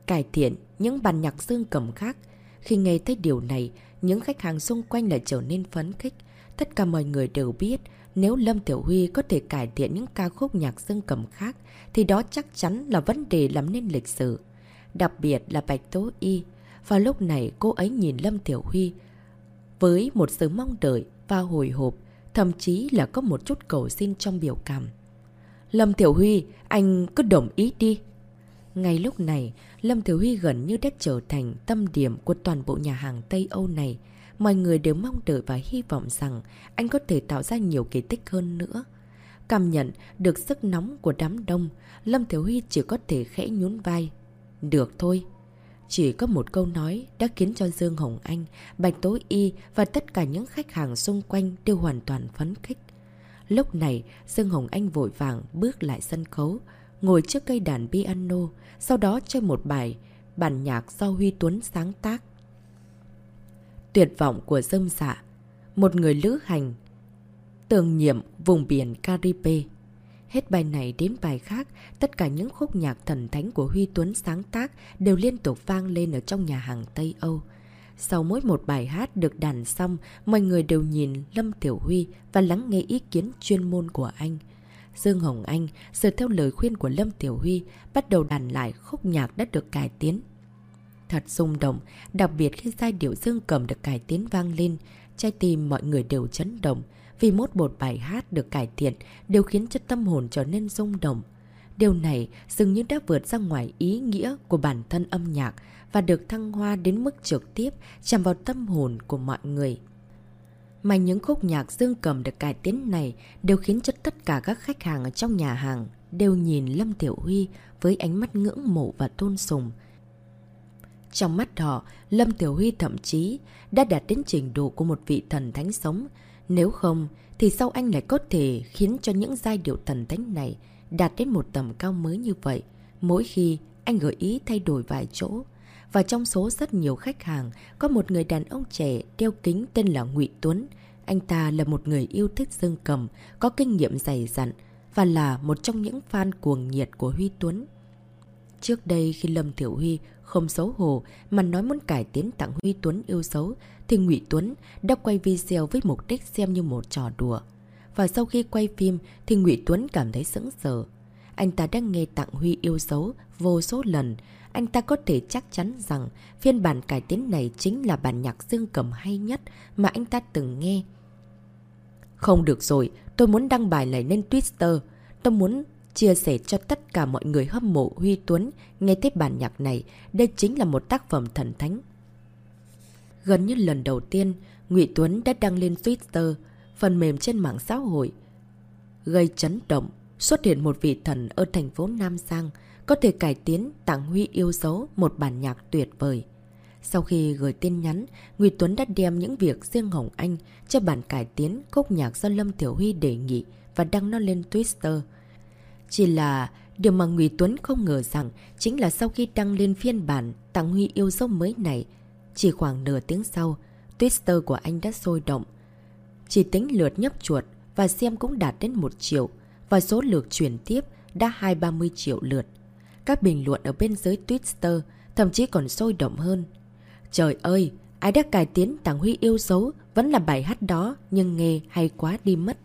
Cải thiện những bản nhạc dương cầm khác. Khi nghe thấy điều này, những khách hàng xung quanh lại trở nên phấn khích. Tất cả mọi người đều biết nếu Lâm Tiểu Huy có thể cải thiện những ca khúc nhạc dương cầm khác thì đó chắc chắn là vấn đề làm nên lịch sử. Đặc biệt là Bạch Tố Y. Vào lúc này cô ấy nhìn Lâm Tiểu Huy với một sự mong đợi và hồi hộp, thậm chí là có một chút cầu xin trong biểu cảm. Lâm Thiểu Huy, anh cứ đồng ý đi. Ngay lúc này, Lâm Thiểu Huy gần như đã trở thành tâm điểm của toàn bộ nhà hàng Tây Âu này. Mọi người đều mong đợi và hy vọng rằng anh có thể tạo ra nhiều kỳ tích hơn nữa. Cảm nhận được sức nóng của đám đông, Lâm Thiểu Huy chỉ có thể khẽ nhún vai. Được thôi. Chỉ có một câu nói đã khiến cho Dương Hồng Anh, Bạch Tố Y và tất cả những khách hàng xung quanh đều hoàn toàn phấn khích. Lúc này, Dương Hồng Anh vội vàng bước lại sân khấu, ngồi trước cây đàn piano, sau đó chơi một bài bản nhạc do Huy Tuấn sáng tác. Tuyệt vọng của dâm dạ, một người lữ hành, tường nhiệm vùng biển Caribe. Hết bài này đến bài khác, tất cả những khúc nhạc thần thánh của Huy Tuấn sáng tác đều liên tục vang lên ở trong nhà hàng Tây Âu. Sau mỗi một bài hát được đàn xong, mọi người đều nhìn Lâm Tiểu Huy và lắng nghe ý kiến chuyên môn của anh. Dương Hồng Anh, dựa theo lời khuyên của Lâm Tiểu Huy, bắt đầu đàn lại khúc nhạc đã được cải tiến. Thật rung động, đặc biệt khi giai điệu dương cầm được cải tiến vang lên, trái tim mọi người đều chấn động, vì mỗi một bài hát được cải thiện đều khiến cho tâm hồn trở nên rung động. Điều này dường như đã vượt ra ngoài ý nghĩa của bản thân âm nhạc và được thăng hoa đến mức trực tiếp chạm vào tâm hồn của mọi người. Mà những khúc nhạc dương cầm được cải tiến này đều khiến cho tất cả các khách hàng ở trong nhà hàng đều nhìn Lâm Tiểu Huy với ánh mắt ngưỡng mộ và tôn sùng. Trong mắt họ, Lâm Tiểu Huy thậm chí đã đạt đến trình độ của một vị thần thánh sống. Nếu không, thì sau anh lại có thể khiến cho những giai điệu thần thánh này đạt đến một tầm cao mới như vậy, mỗi khi anh gợi ý thay đổi vài chỗ. Và trong số rất nhiều khách hàng, có một người đàn ông trẻ đeo kính tên là Ngụy Tuấn. Anh ta là một người yêu thích dương cầm, có kinh nghiệm dày dặn và là một trong những fan cuồng nhiệt của Huy Tuấn. Trước đây khi Lâm Thiểu Huy không xấu hổ mà nói muốn cải tiến tặng Huy Tuấn yêu xấu, thì Ngụy Tuấn đã quay video với mục đích xem như một trò đùa. Và sau khi quay phim thì Ngụy Tuấn cảm thấy sững sờ. Anh ta đang nghe tặng Huy yêu xấu vô số lần. Anh ta có thể chắc chắn rằng phiên bản cải tiến này chính là bản nhạc dương cầm hay nhất mà anh ta từng nghe. Không được rồi, tôi muốn đăng bài này lên Twitter. Tôi muốn chia sẻ cho tất cả mọi người hâm mộ Huy Tuấn nghe tiếp bản nhạc này. Đây chính là một tác phẩm thần thánh. Gần như lần đầu tiên, Ngụy Tuấn đã đăng lên Twitter, phần mềm trên mạng xã hội. Gây chấn động, xuất hiện một vị thần ở thành phố Nam Giang, có thể cải tiến tặng Huy yêu dấu một bản nhạc tuyệt vời. Sau khi gửi tin nhắn, Ngụy Tuấn đã đem những việc riêng Hồng Anh cho bản cải tiến khúc nhạc do Lâm Tiểu Huy đề nghị và đăng nó lên Twitter. Chỉ là điều mà Ngụy Tuấn không ngờ rằng chính là sau khi đăng lên phiên bản tặng Huy yêu dấu mới này, chỉ khoảng nửa tiếng sau, Twitter của anh đã sôi động. Chỉ tính lượt nhấp chuột và xem cũng đạt đến 1 triệu và số lượt chuyển tiếp đã 2-30 triệu lượt. Các bình luận ở bên dưới Twitter thậm chí còn sôi động hơn. Trời ơi, ai đã cải tiến Tàng Huy yêu dấu vẫn là bài hát đó nhưng nghe hay quá đi mất.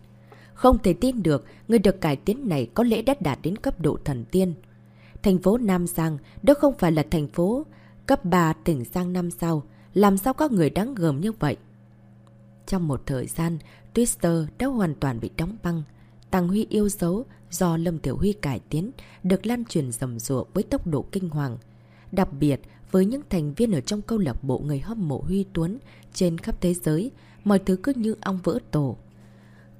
Không thể tin được người được cải tiến này có lẽ đã đạt đến cấp độ thần tiên. Thành phố Nam Giang đó không phải là thành phố cấp 3 tỉnh Giang năm sau. Làm sao có người đáng gờm như vậy? Trong một thời gian, Twitter đã hoàn toàn bị đóng băng. Tàng Huy yêu dấu do Lâm Tiểu Huy cải tiến được lan truyền rầm rộ với tốc độ kinh hoàng. Đặc biệt, với những thành viên ở trong câu lạc bộ người hâm mộ Huy Tuấn trên khắp thế giới, mọi thứ cứ như ong vỡ tổ.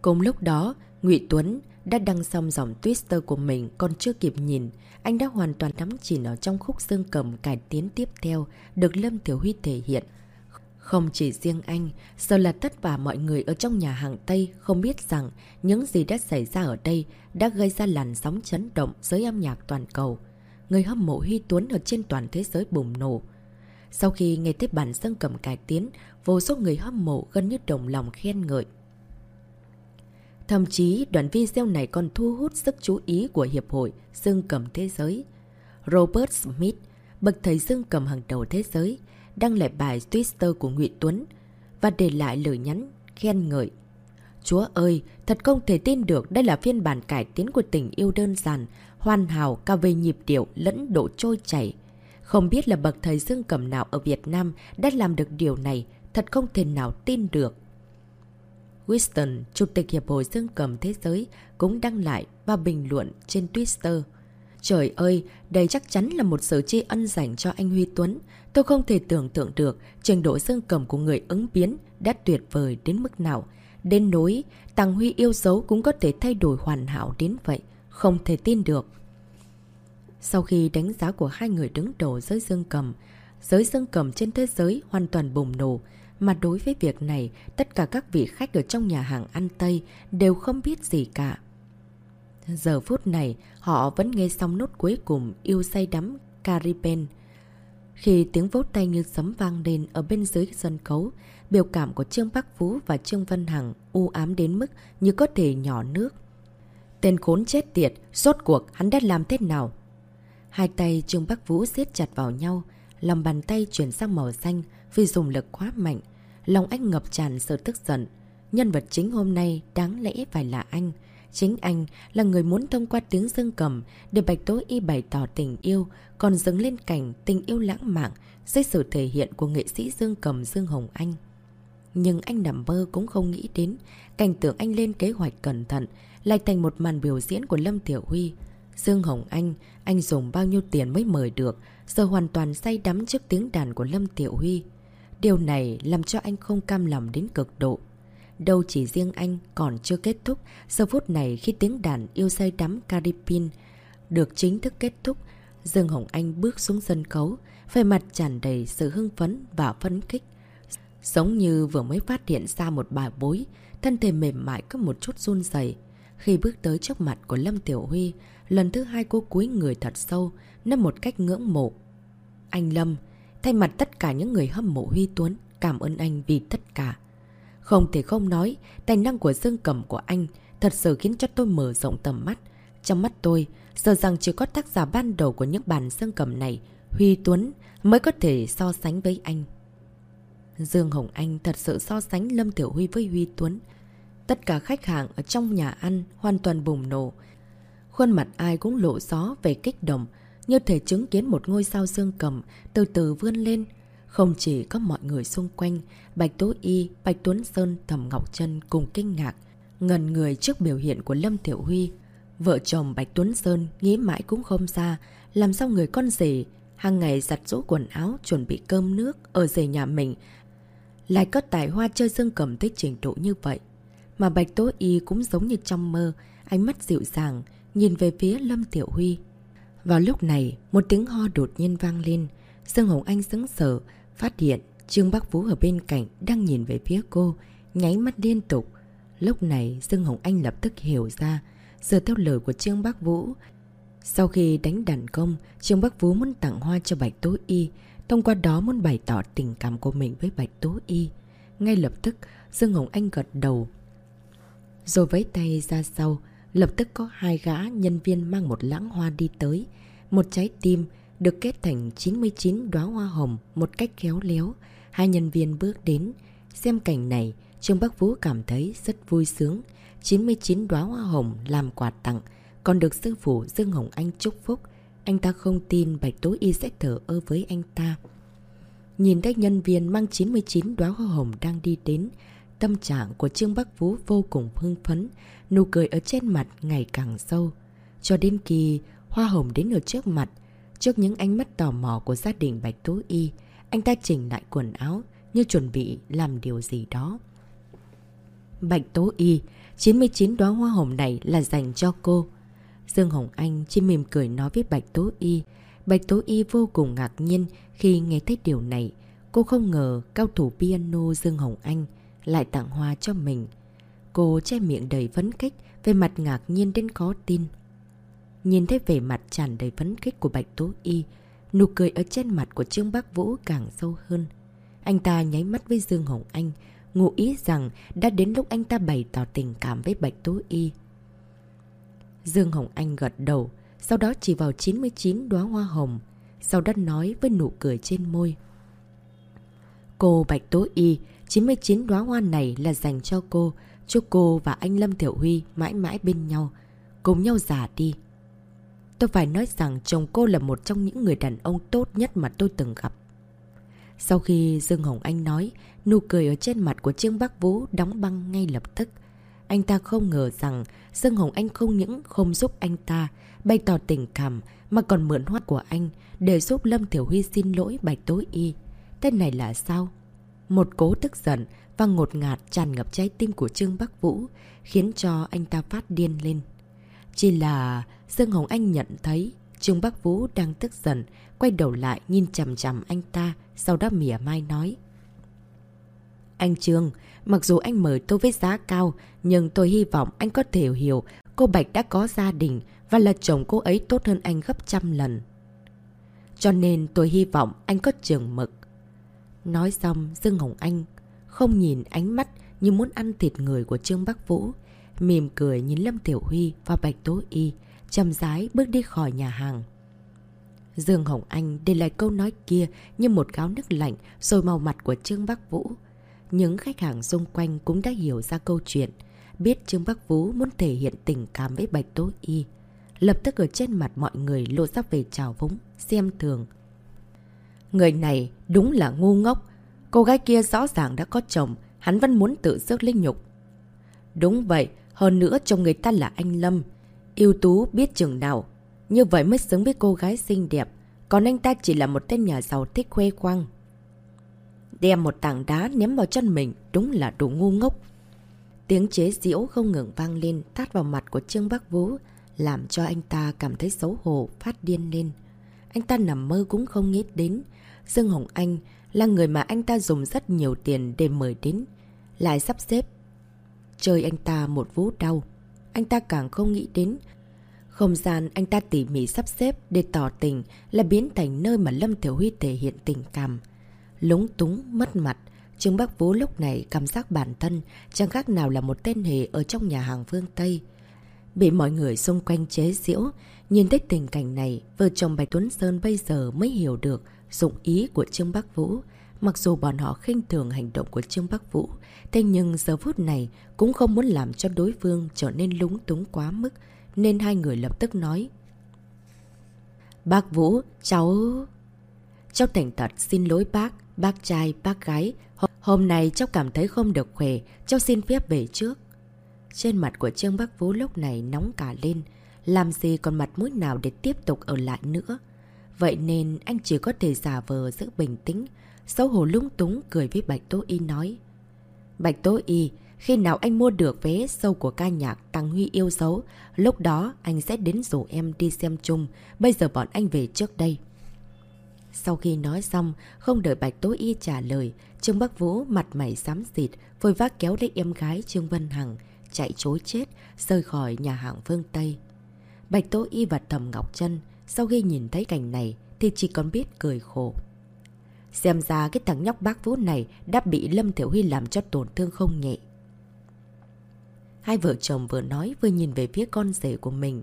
Cùng lúc đó, Ngụy Tuấn đã đăng xong dòng Twitter của mình còn chưa kịp nhìn, anh đã hoàn toàn đắm chìm ở trong khúc dương cầm cải tiến tiếp theo được Lâm Tiểu Huy thể hiện. Không chỉ riêng anh, giờ là tất cả mọi người ở trong nhà hàng Tây không biết rằng những gì đã xảy ra ở đây đã gây ra làn sóng chấn động giới âm nhạc toàn cầu. Người hâm mộ Huy Tuấn ở trên toàn thế giới bùng nổ. Sau khi nghe tiếp bản dương cầm cải tiến, vô số người hâm mộ gần như đồng lòng khen ngợi. Thậm chí đoạn video này còn thu hút sức chú ý của Hiệp hội Dương cầm Thế giới. Robert Smith, bậc thầy Dương cầm hàng đầu thế giới, đăng lại bài Twitter của Ngụy Tuấn và để lại lời nhắn khen ngợi. Chúa ơi, thật không thể tin được đây là phiên bản cải tiến của tình yêu đơn giản, hoàn hảo cả về nhịp điệu lẫn độ trôi chảy. Không biết là bậc thầy dương cầm nào ở Việt Nam đã làm được điều này, thật không thể nào tin được. Winston, Chủ tịch Hiệp hội Dương cầm Thế giới, cũng đăng lại và bình luận trên Twitter. Trời ơi, đây chắc chắn là một sự tri ân dành cho anh Huy Tuấn. Tôi không thể tưởng tượng được trình độ dương cầm của người ứng biến đã tuyệt vời đến mức nào. Đến nỗi, Tăng Huy yêu dấu cũng có thể thay đổi hoàn hảo đến vậy. Không thể tin được. Sau khi đánh giá của hai người đứng đầu giới dương cầm, giới dương cầm trên thế giới hoàn toàn bùng nổ, mà đối với việc này, tất cả các vị khách ở trong nhà hàng ăn Tây đều không biết gì cả. Giờ phút này, họ vẫn nghe xong nốt cuối cùng yêu say đắm Cariben. Khi tiếng vỗ tay như sấm vang lên ở bên dưới sân khấu, biểu cảm của Trương Bắc Phú và Trương Văn Hằng u ám đến mức như có thể nhỏ nước. Tên khốn chết tiệt, rốt cuộc hắn đã làm thế nào? Hai tay Trương Bắc Vũ siết chặt vào nhau, lòng bàn tay chuyển sang màu xanh vì dùng lực quá mạnh. Lòng anh ngập tràn sự tức giận. Nhân vật chính hôm nay đáng lẽ phải là anh. Chính anh là người muốn thông qua tiếng dương cầm để Bạch Tố Y bày tỏ tình yêu, còn dâng lên cảnh tình yêu lãng mạn dưới sự thể hiện của nghệ sĩ dương cầm Dương Hồng Anh. Nhưng anh nằm mơ cũng không nghĩ đến cảnh tượng anh lên kế hoạch cẩn thận lại thành một màn biểu diễn của Lâm Tiểu Huy. Dương Hồng Anh, anh dùng bao nhiêu tiền mới mời được, giờ hoàn toàn say đắm trước tiếng đàn của Lâm Tiểu Huy. Điều này làm cho anh không cam lòng đến cực độ. Đâu chỉ riêng anh còn chưa kết thúc, giờ phút này khi tiếng đàn yêu say đắm Caribbean được chính thức kết thúc, Dương Hồng Anh bước xuống sân khấu, vẻ mặt tràn đầy sự hưng phấn và phấn khích. Giống như vừa mới phát hiện ra một bài bối, thân thể mềm mại có một chút run dày. Khi bước tới trước mặt của Lâm Tiểu Huy, lần thứ hai cô cúi người thật sâu, nâng một cách ngưỡng mộ. Anh Lâm, thay mặt tất cả những người hâm mộ Huy Tuấn, cảm ơn anh vì tất cả. Không thể không nói, tài năng của dương cầm của anh thật sự khiến cho tôi mở rộng tầm mắt. Trong mắt tôi, giờ rằng chỉ có tác giả ban đầu của những bản dương cầm này, Huy Tuấn, mới có thể so sánh với anh. Dương Hồng Anh thật sự so sánh Lâm Tiểu Huy với Huy Tuấn. Tất cả khách hàng ở trong nhà ăn hoàn toàn bùng nổ. Khuôn mặt ai cũng lộ gió về kích động, như thể chứng kiến một ngôi sao dương cầm từ từ vươn lên. Không chỉ có mọi người xung quanh, Bạch Tố Y, Bạch Tuấn Sơn, Thẩm Ngọc Trân cùng kinh ngạc, ngần người trước biểu hiện của Lâm Tiểu Huy. Vợ chồng Bạch Tuấn Sơn nghĩ mãi cũng không xa, làm sao người con rể hàng ngày giặt rũ quần áo, chuẩn bị cơm nước ở rể nhà mình, lại có tài hoa chơi dương cầm tới trình độ như vậy. Mà Bạch Tố Y cũng giống như trong mơ, ánh mắt dịu dàng, nhìn về phía Lâm Tiểu Huy. Vào lúc này, một tiếng ho đột nhiên vang lên. Dương Hồng Anh sững sở, phát hiện Trương Bắc Vũ ở bên cạnh đang nhìn về phía cô, nháy mắt liên tục. Lúc này, Dương Hồng Anh lập tức hiểu ra, giờ theo lời của Trương Bắc Vũ. Sau khi đánh đàn công, Trương Bắc Vũ muốn tặng hoa cho Bạch Tố Y, thông qua đó muốn bày tỏ tình cảm của mình với Bạch Tố Y. Ngay lập tức, Dương Hồng Anh gật đầu. Rồi với tay ra sau, lập tức có hai gã nhân viên mang một lãng hoa đi tới. Một trái tim được kết thành 99 đóa hoa hồng một cách khéo léo. Hai nhân viên bước đến. Xem cảnh này, Trương Bắc Vũ cảm thấy rất vui sướng. 99 đóa hoa hồng làm quà tặng, còn được sư phụ Dương Hồng Anh chúc phúc. Anh ta không tin Bạch Tố Y sẽ thở ơ với anh ta. Nhìn thấy nhân viên mang 99 đóa hoa hồng đang đi đến, tâm trạng của Trương Bắc Vũ vô cùng hưng phấn, nụ cười ở trên mặt ngày càng sâu. Cho đến khi hoa hồng đến ở trước mặt, trước những ánh mắt tò mò của gia đình Bạch Tố Y, anh ta chỉnh lại quần áo như chuẩn bị làm điều gì đó. Bạch Tố Y, 99 đóa hoa hồng này là dành cho cô. Dương Hồng Anh chỉ mỉm cười nói với Bạch Tố Y. Bạch Tố Y vô cùng ngạc nhiên khi nghe thấy điều này. Cô không ngờ cao thủ piano Dương Hồng Anh lại tặng hoa cho mình. Cô che miệng đầy phấn khích, về mặt ngạc nhiên đến khó tin. Nhìn thấy vẻ mặt tràn đầy phấn khích của Bạch Tố Y, nụ cười ở trên mặt của Trương Bắc Vũ càng sâu hơn. Anh ta nháy mắt với Dương Hồng Anh, ngụ ý rằng đã đến lúc anh ta bày tỏ tình cảm với Bạch Tố Y. Dương Hồng Anh gật đầu, sau đó chỉ vào 99 đóa hoa hồng, sau đó nói với nụ cười trên môi. Cô Bạch Tố Y, 99 đóa hoa này là dành cho cô, chúc cô và anh Lâm Thiểu Huy mãi mãi bên nhau, cùng nhau già đi. Tôi phải nói rằng chồng cô là một trong những người đàn ông tốt nhất mà tôi từng gặp. Sau khi Dương Hồng Anh nói, nụ cười ở trên mặt của Trương Bắc Vũ đóng băng ngay lập tức. Anh ta không ngờ rằng Dương Hồng Anh không những không giúp anh ta bày tỏ tình cảm mà còn mượn hoa của anh để giúp Lâm Thiểu Huy xin lỗi Bạch Tối Y. Tên này là sao? Một cố tức giận và ngột ngạt tràn ngập trái tim của Trương Bắc Vũ khiến cho anh ta phát điên lên. Chỉ là Dương Hồng Anh nhận thấy Trương Bắc Vũ đang tức giận, quay đầu lại nhìn chầm chầm anh ta, sau đó mỉa mai nói. Anh Trương, mặc dù anh mời tôi với giá cao, nhưng tôi hy vọng anh có thể hiểu cô Bạch đã có gia đình và là chồng cô ấy tốt hơn anh gấp trăm lần. Cho nên tôi hy vọng anh có trường mực. Nói xong, Dương Hồng Anh không nhìn ánh mắt như muốn ăn thịt người của Trương Bắc Vũ. Mỉm cười nhìn Lâm Tiểu Huy và Bạch Tố Y, chầm rái bước đi khỏi nhà hàng. Dương Hồng Anh để lại câu nói kia như một gáo nước lạnh rồi màu mặt của Trương Bắc Vũ. Những khách hàng xung quanh cũng đã hiểu ra câu chuyện, biết Trương Bắc Vũ muốn thể hiện tình cảm với Bạch Tố Y. Lập tức ở trên mặt mọi người lộ ra về trào vúng, xem thường. Người này đúng là ngu ngốc. Cô gái kia rõ ràng đã có chồng, hắn vẫn muốn tự rước linh nhục. Đúng vậy, hơn nữa chồng người ta là anh Lâm. Yêu tú biết chừng nào. Như vậy mới xứng với cô gái xinh đẹp. Còn anh ta chỉ là một tên nhà giàu thích khoe khoang. Đem một tảng đá ném vào chân mình đúng là đủ ngu ngốc. Tiếng chế diễu không ngừng vang lên tát vào mặt của Trương Bắc Vũ, làm cho anh ta cảm thấy xấu hổ, phát điên lên. Anh ta nằm mơ cũng không nghĩ đến. Dương Hồng Anh là người mà anh ta dùng rất nhiều tiền để mời đến. Lại sắp xếp. Chơi anh ta một vũ đau. Anh ta càng không nghĩ đến. Không gian anh ta tỉ mỉ sắp xếp để tỏ tình là biến thành nơi mà Lâm Thiểu Huy thể hiện tình cảm. Lúng túng, mất mặt. Trương Bắc Vũ lúc này cảm giác bản thân chẳng khác nào là một tên hề ở trong nhà hàng phương Tây. Bị mọi người xung quanh chế giễu, nhìn thấy tình cảnh này, vợ chồng Bạch Tuấn Sơn bây giờ mới hiểu được dụng ý của Trương Bắc Vũ. Mặc dù bọn họ khinh thường hành động của Trương Bắc Vũ, thế nhưng giờ phút này cũng không muốn làm cho đối phương trở nên lúng túng quá mức, nên hai người lập tức nói. Bác Vũ, cháu... Cháu thành thật xin lỗi bác, bác trai, bác gái. Hôm nay cháu cảm thấy không được khỏe, cháu xin phép về trước. Trên mặt của Trương Bắc Vũ lúc này nóng cả lên, làm gì còn mặt mũi nào để tiếp tục ở lại nữa. Vậy nên anh chỉ có thể giả vờ giữ bình tĩnh, xấu hổ lung túng cười với Bạch Tố Y nói. Bạch Tố Y, khi nào anh mua được vé sâu của ca nhạc Tăng Huy yêu dấu, lúc đó anh sẽ đến rủ em đi xem chung, bây giờ bọn anh về trước đây. Sau khi nói xong, không đợi Bạch Tố Y trả lời, Trương Bắc Vũ mặt mày xám xịt, vội vác kéo lấy em gái Trương Vân Hằng, chạy chối chết, rời khỏi nhà hàng phương Tây. Bạch Tố Y và Thầm Ngọc Trân sau khi nhìn thấy cảnh này thì chỉ còn biết cười khổ. Xem ra cái thằng nhóc bác Vũ này đã bị Lâm Thiểu Huy làm cho tổn thương không nhẹ. Hai vợ chồng vừa nói vừa nhìn về phía con rể của mình.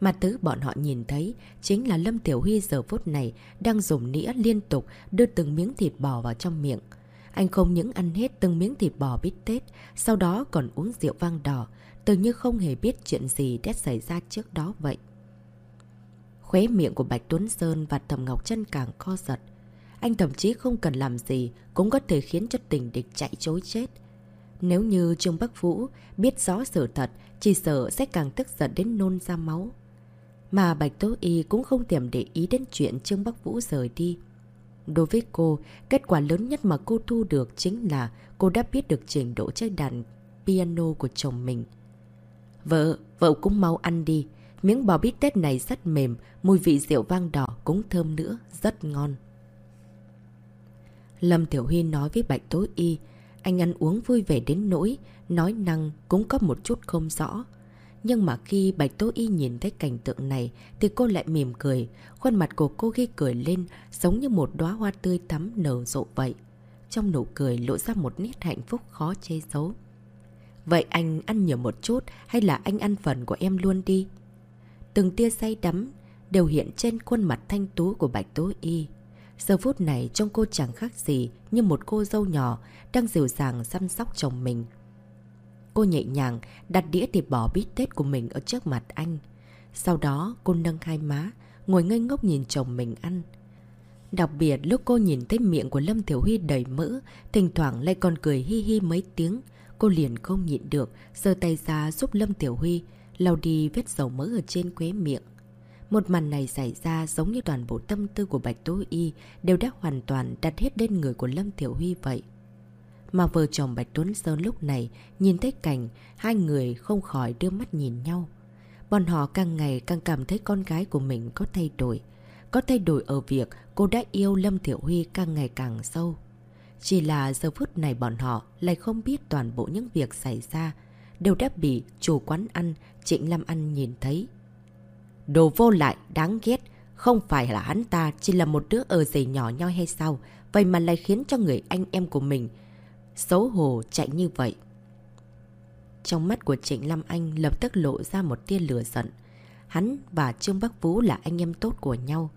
Mà thứ bọn họ nhìn thấy chính là Lâm Tiểu Huy giờ phút này đang dùng nĩa liên tục đưa từng miếng thịt bò vào trong miệng. Anh không những ăn hết từng miếng thịt bò bít tết, sau đó còn uống rượu vang đỏ, tự như không hề biết chuyện gì đã xảy ra trước đó vậy. Khuế miệng của Bạch Tuấn Sơn và Thầm Ngọc chân càng co giật. Anh thậm chí không cần làm gì cũng có thể khiến cho tình địch chạy chối chết. Nếu như Trương Bắc Vũ biết rõ sự thật, chỉ sợ sẽ càng tức giận đến nôn ra máu. Mà Bạch Tố Y cũng không tiềm để ý đến chuyện Trương Bắc Vũ rời đi. Đối với cô, kết quả lớn nhất mà cô thu được chính là cô đã biết được trình độ chơi đàn piano của chồng mình. Vợ, vợ cũng mau ăn đi. Miếng bò bít tết này rất mềm, mùi vị rượu vang đỏ cũng thơm nữa, rất ngon. Lâm Tiểu Huy nói với Bạch Tố Y, anh ăn uống vui vẻ đến nỗi, nói năng cũng có một chút không rõ. Nhưng mà khi Bạch Tố Y nhìn thấy cảnh tượng này thì cô lại mỉm cười. Khuôn mặt của cô ghi cười lên giống như một đóa hoa tươi tắm nở rộ vậy. Trong nụ cười lộ ra một nét hạnh phúc khó chê giấu. Vậy anh ăn nhiều một chút hay là anh ăn phần của em luôn đi? Từng tia say đắm đều hiện trên khuôn mặt thanh tú của Bạch Tố Y. Giờ phút này trông cô chẳng khác gì như một cô dâu nhỏ đang dịu dàng săn sóc chồng mình. Cô nhẹ nhàng đặt đĩa thịt bò bít tết của mình ở trước mặt anh. Sau đó cô nâng hai má, ngồi ngây ngốc nhìn chồng mình ăn. Đặc biệt lúc cô nhìn thấy miệng của Lâm Thiểu Huy đầy mỡ, thỉnh thoảng lại còn cười hi hi mấy tiếng. Cô liền không nhịn được, giơ tay ra giúp Lâm Tiểu Huy lau đi vết dầu mỡ ở trên quế miệng. Một màn này xảy ra giống như toàn bộ tâm tư của Bạch Tố Y đều đã hoàn toàn đặt hết lên người của Lâm Tiểu Huy vậy. Mà vợ chồng Bạch Tuấn Sơn lúc này nhìn thấy cảnh hai người không khỏi đưa mắt nhìn nhau. Bọn họ càng ngày càng cảm thấy con gái của mình có thay đổi. Có thay đổi ở việc cô đã yêu Lâm Tiểu Huy càng ngày càng sâu. Chỉ là giờ phút này bọn họ lại không biết toàn bộ những việc xảy ra đều đã bị chủ quán ăn Trịnh Lâm Ăn nhìn thấy. Đồ vô lại, đáng ghét. Không phải là hắn ta chỉ là một đứa ở dày nhỏ nhoi hay sao? Vậy mà lại khiến cho người anh em của mình xấu hổ chạy như vậy. Trong mắt của Trịnh Lâm Anh lập tức lộ ra một tia lửa giận. Hắn và Trương Bắc Vũ là anh em tốt của nhau.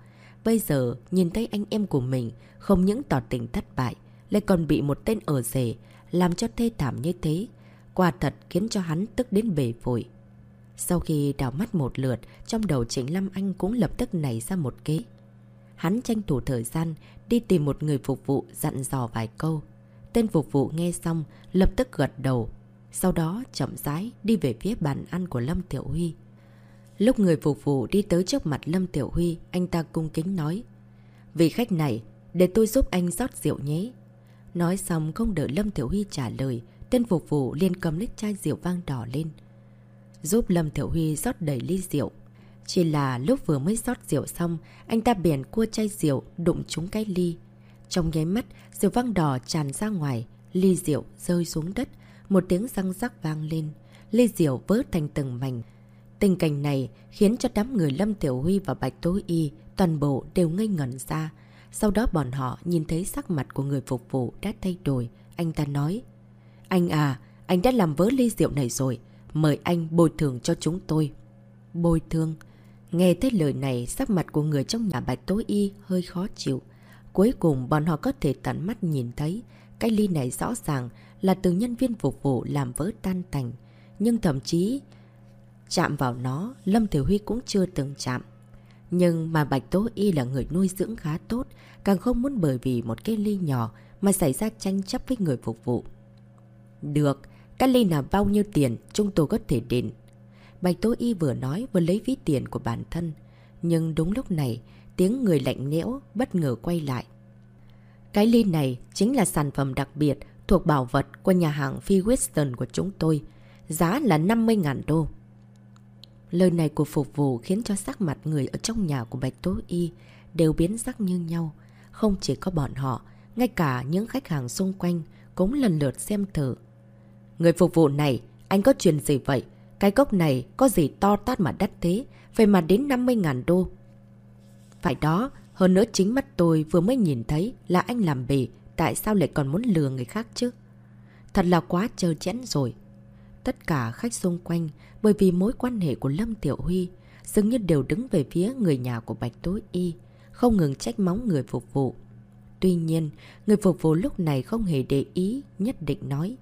Bây giờ nhìn thấy anh em của mình không những tỏ tình thất bại, lại còn bị một tên ở rể làm cho thê thảm như thế. Quả thật khiến cho hắn tức đến bể phổi. Sau khi đảo mắt một lượt, trong đầu Trịnh Lâm Anh cũng lập tức nảy ra một kế. Hắn tranh thủ thời gian, đi tìm một người phục vụ dặn dò vài câu. Tên phục vụ nghe xong, lập tức gật đầu. Sau đó chậm rãi đi về phía bàn ăn của Lâm Tiểu Huy. Lúc người phục vụ đi tới trước mặt Lâm Tiểu Huy, anh ta cung kính nói. Vị khách này, để tôi giúp anh rót rượu nhé. Nói xong không đợi Lâm Tiểu Huy trả lời, tên phục vụ liền cầm lít chai rượu vang đỏ lên giúp Lâm Thiểu Huy rót đầy ly rượu. Chỉ là lúc vừa mới rót rượu xong, anh ta biển cua chai rượu đụng trúng cái ly. Trong nháy mắt, rượu vang đỏ tràn ra ngoài, ly rượu rơi xuống đất, một tiếng răng rắc vang lên. Ly rượu vỡ thành từng mảnh. Tình cảnh này khiến cho đám người Lâm Tiểu Huy và Bạch Tố Y toàn bộ đều ngây ngẩn ra. Sau đó bọn họ nhìn thấy sắc mặt của người phục vụ đã thay đổi. Anh ta nói, Anh à, anh đã làm vỡ ly rượu này rồi. Mời anh bồi thường cho chúng tôi. Bồi thường? Nghe thấy lời này, sắc mặt của người trong nhà bạch tối y hơi khó chịu. Cuối cùng bọn họ có thể tận mắt nhìn thấy cái ly này rõ ràng là từ nhân viên phục vụ làm vỡ tan tành. Nhưng thậm chí chạm vào nó, Lâm Thiểu Huy cũng chưa từng chạm. Nhưng mà Bạch Tố Y là người nuôi dưỡng khá tốt, càng không muốn bởi vì một cái ly nhỏ mà xảy ra tranh chấp với người phục vụ. Được, cái ly là bao nhiêu tiền chúng tôi có thể đền. Bạch Tố Y vừa nói vừa lấy ví tiền của bản thân. Nhưng đúng lúc này, tiếng người lạnh lẽo bất ngờ quay lại. Cái ly này chính là sản phẩm đặc biệt thuộc bảo vật của nhà hàng Phi Western của chúng tôi. Giá là 50.000 đô. Lời này của phục vụ khiến cho sắc mặt người ở trong nhà của Bạch Tố Y đều biến sắc như nhau. Không chỉ có bọn họ, ngay cả những khách hàng xung quanh cũng lần lượt xem thử. Người phục vụ này, anh có chuyện gì vậy? Cái cốc này có gì to tát mà đắt thế? Phải mà đến 50.000 đô. Phải đó, hơn nữa chính mắt tôi vừa mới nhìn thấy là anh làm bề. Tại sao lại còn muốn lừa người khác chứ? Thật là quá trơ chẽn rồi. Tất cả khách xung quanh, bởi vì mối quan hệ của Lâm Tiểu Huy, dường như đều đứng về phía người nhà của Bạch Tối Y, không ngừng trách móng người phục vụ. Tuy nhiên, người phục vụ lúc này không hề để ý, nhất định nói.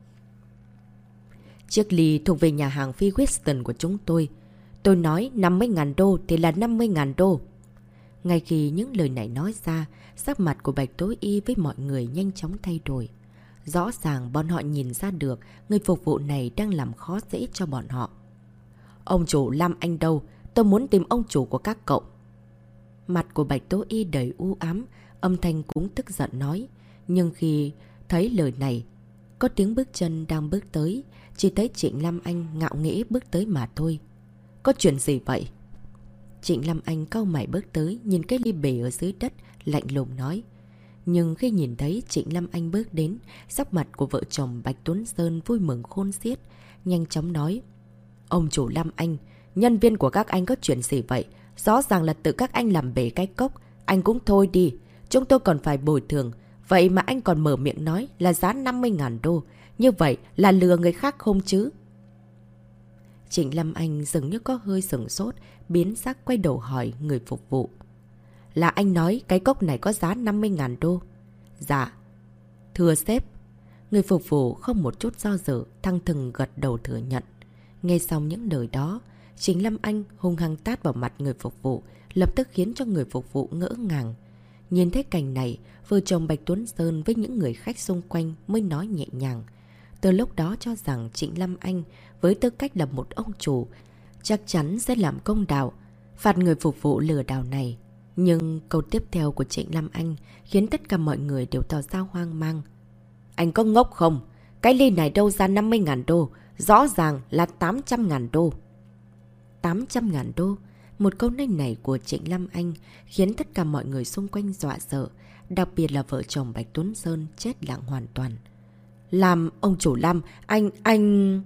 Chiếc ly thuộc về nhà hàng Phi Weston của chúng tôi. Tôi nói 50.000 đô thì là 50.000 đô. Ngay khi những lời này nói ra, sắc mặt của Bạch Tối Y với mọi người nhanh chóng thay đổi. Rõ ràng bọn họ nhìn ra được người phục vụ này đang làm khó dễ cho bọn họ. Ông chủ Lam Anh đâu? Tôi muốn tìm ông chủ của các cậu. Mặt của Bạch Tố Y đầy u ám, âm thanh cũng tức giận nói. Nhưng khi thấy lời này, có tiếng bước chân đang bước tới, chỉ thấy Trịnh Lam Anh ngạo nghĩ bước tới mà thôi. Có chuyện gì vậy? Trịnh Lam Anh cau mày bước tới, nhìn cái ly bể ở dưới đất, lạnh lùng nói. Nhưng khi nhìn thấy Trịnh Lâm Anh bước đến, sắc mặt của vợ chồng Bạch Tuấn Sơn vui mừng khôn xiết, nhanh chóng nói. Ông chủ Lâm Anh, nhân viên của các anh có chuyện gì vậy? Rõ ràng là tự các anh làm bể cái cốc, anh cũng thôi đi. Chúng tôi còn phải bồi thường. Vậy mà anh còn mở miệng nói là giá 50.000 đô. Như vậy là lừa người khác không chứ? Trịnh Lâm Anh dường như có hơi sừng sốt, biến sắc quay đầu hỏi người phục vụ. Là anh nói cái cốc này có giá 50.000 đô. Dạ. Thưa sếp. Người phục vụ không một chút do dự, thăng thừng gật đầu thừa nhận. Nghe xong những lời đó, Trịnh Lâm Anh hung hăng tát vào mặt người phục vụ, lập tức khiến cho người phục vụ ngỡ ngàng. Nhìn thấy cảnh này, vợ chồng Bạch Tuấn Sơn với những người khách xung quanh mới nói nhẹ nhàng. Từ lúc đó cho rằng Trịnh Lâm Anh với tư cách là một ông chủ chắc chắn sẽ làm công đạo, phạt người phục vụ lừa đảo này. Nhưng câu tiếp theo của Trịnh lâm Anh khiến tất cả mọi người đều tỏ ra hoang mang. Anh có ngốc không? Cái ly này đâu ra 50.000 đô, rõ ràng là 800.000 đô. 800.000 đô? Một câu nói này của Trịnh lâm Anh khiến tất cả mọi người xung quanh dọa sợ, đặc biệt là vợ chồng Bạch Tuấn Sơn chết lặng hoàn toàn. Làm ông chủ Lam, anh, anh...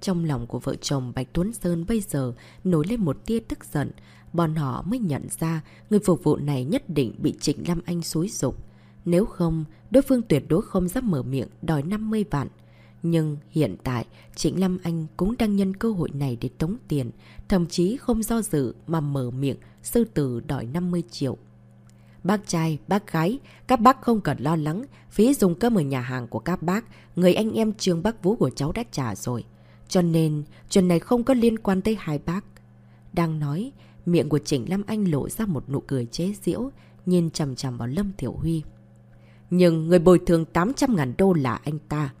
Trong lòng của vợ chồng Bạch Tuấn Sơn bây giờ nổi lên một tia tức giận, bọn họ mới nhận ra người phục vụ này nhất định bị Trịnh Lam Anh xúi dục. Nếu không, đối phương tuyệt đối không dám mở miệng đòi 50 vạn. Nhưng hiện tại, Trịnh Lam Anh cũng đang nhân cơ hội này để tống tiền, thậm chí không do dự mà mở miệng sư tử đòi 50 triệu. Bác trai, bác gái, các bác không cần lo lắng, phí dùng cơm ở nhà hàng của các bác, người anh em Trương Bác Vũ của cháu đã trả rồi. Cho nên, chuyện này không có liên quan tới hai bác. Đang nói, miệng của Trịnh Lam Anh lộ ra một nụ cười chế giễu, nhìn chầm chầm vào Lâm Thiểu Huy. Nhưng người bồi thường 800.000 đô là anh ta.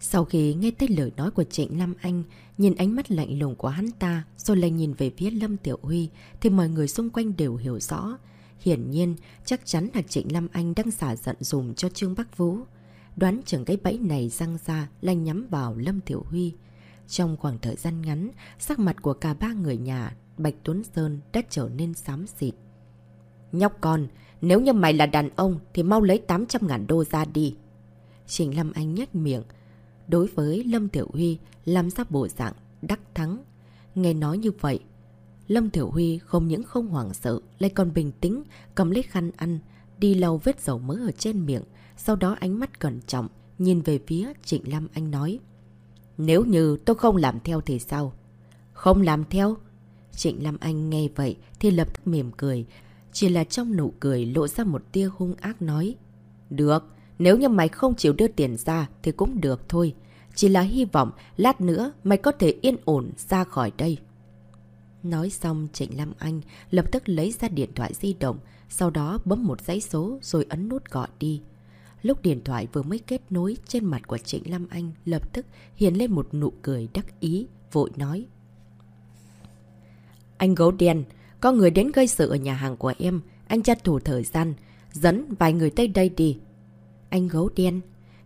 Sau khi nghe tới lời nói của Trịnh Lam Anh, nhìn ánh mắt lạnh lùng của hắn ta, rồi lại nhìn về phía Lâm Tiểu Huy, thì mọi người xung quanh đều hiểu rõ. Hiển nhiên, chắc chắn là Trịnh Lam Anh đang xả giận dùm cho Trương Bắc Vũ. Đoán chừng cái bẫy này răng ra là nhắm vào Lâm Tiểu Huy. Trong khoảng thời gian ngắn, sắc mặt của cả ba người nhà Bạch Tuấn Sơn đã trở nên xám xịt. Nhóc con, nếu như mày là đàn ông thì mau lấy 800 ngàn đô ra đi. Trình Lâm Anh nhắc miệng. Đối với Lâm Tiểu Huy làm ra bộ dạng đắc thắng. Nghe nói như vậy, Lâm tiểu Huy không những không hoảng sợ, lại còn bình tĩnh, cầm lấy khăn ăn, đi lau vết dầu mỡ ở trên miệng. Sau đó ánh mắt cẩn trọng, nhìn về phía Trịnh Lam Anh nói. Nếu như tôi không làm theo thì sao? Không làm theo? Trịnh Lam Anh nghe vậy thì lập tức mỉm cười. Chỉ là trong nụ cười lộ ra một tia hung ác nói. Được, nếu như mày không chịu đưa tiền ra thì cũng được thôi. Chỉ là hy vọng lát nữa mày có thể yên ổn ra khỏi đây. Nói xong Trịnh Lam Anh lập tức lấy ra điện thoại di động, sau đó bấm một dãy số rồi ấn nút gọi đi. Lúc điện thoại vừa mới kết nối trên mặt của Trịnh Lam Anh lập tức hiện lên một nụ cười đắc ý, vội nói. Anh gấu đen, có người đến gây sự ở nhà hàng của em, anh tranh thủ thời gian, dẫn vài người tới đây đi. Anh gấu đen,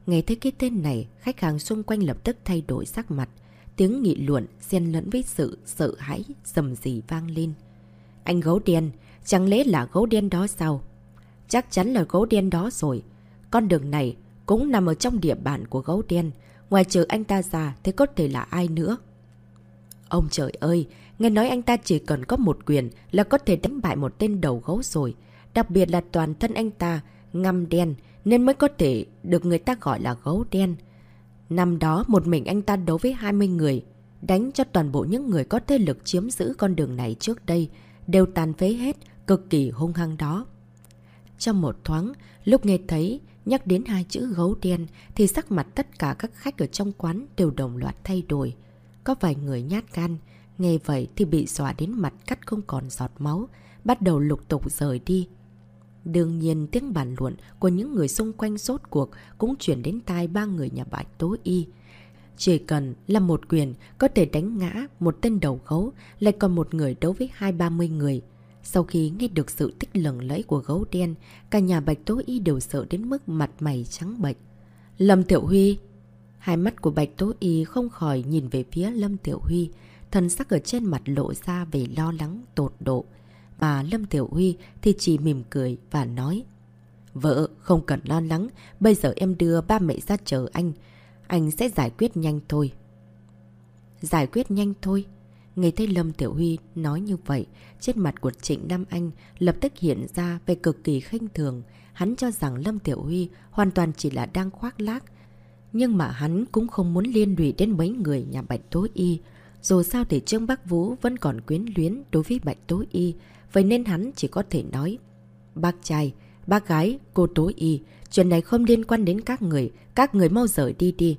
nghe thấy cái tên này, khách hàng xung quanh lập tức thay đổi sắc mặt. Tiếng nghị luận xen lẫn với sự sợ hãi, dầm dì vang lên. Anh gấu đen, chẳng lẽ là gấu đen đó sao? Chắc chắn là gấu đen đó rồi. Con đường này cũng nằm ở trong địa bàn của gấu đen. Ngoài trừ anh ta ra thì có thể là ai nữa? Ông trời ơi, nghe nói anh ta chỉ cần có một quyền là có thể đánh bại một tên đầu gấu rồi. Đặc biệt là toàn thân anh ta ngăm đen nên mới có thể được người ta gọi là gấu đen. Năm đó một mình anh ta đấu với 20 người, đánh cho toàn bộ những người có thế lực chiếm giữ con đường này trước đây, đều tàn phế hết, cực kỳ hung hăng đó. Trong một thoáng, lúc nghe thấy nhắc đến hai chữ gấu đen thì sắc mặt tất cả các khách ở trong quán đều đồng loạt thay đổi. Có vài người nhát gan, nghe vậy thì bị xóa đến mặt cắt không còn giọt máu, bắt đầu lục tục rời đi. Đương nhiên tiếng bàn luận của những người xung quanh sốt cuộc cũng chuyển đến tai ba người nhà bạch tố y. Chỉ cần là một quyền có thể đánh ngã một tên đầu gấu lại còn một người đấu với hai ba mươi người. Sau khi nghe được sự tích lừng lẫy của gấu đen, cả nhà bạch tố y đều sợ đến mức mặt mày trắng bệch. Lâm Tiểu Huy Hai mắt của bạch tố y không khỏi nhìn về phía Lâm Tiểu Huy, thần sắc ở trên mặt lộ ra về lo lắng, tột độ. Mà Lâm Tiểu Huy thì chỉ mỉm cười và nói Vợ, không cần lo lắng, bây giờ em đưa ba mẹ ra chờ anh. Anh sẽ giải quyết nhanh thôi. Giải quyết nhanh thôi? Nghe thấy Lâm Tiểu Huy nói như vậy, trên mặt của Trịnh Nam Anh lập tức hiện ra về cực kỳ khinh thường. Hắn cho rằng Lâm Tiểu Huy hoàn toàn chỉ là đang khoác lác. Nhưng mà hắn cũng không muốn liên lụy đến mấy người nhà Bạch Tố Y. Dù sao thì Trương Bắc Vũ vẫn còn quyến luyến đối với Bạch Tố Y. Vậy nên hắn chỉ có thể nói Bác trai, bác gái, cô Tố Y Chuyện này không liên quan đến các người Các người mau rời đi đi.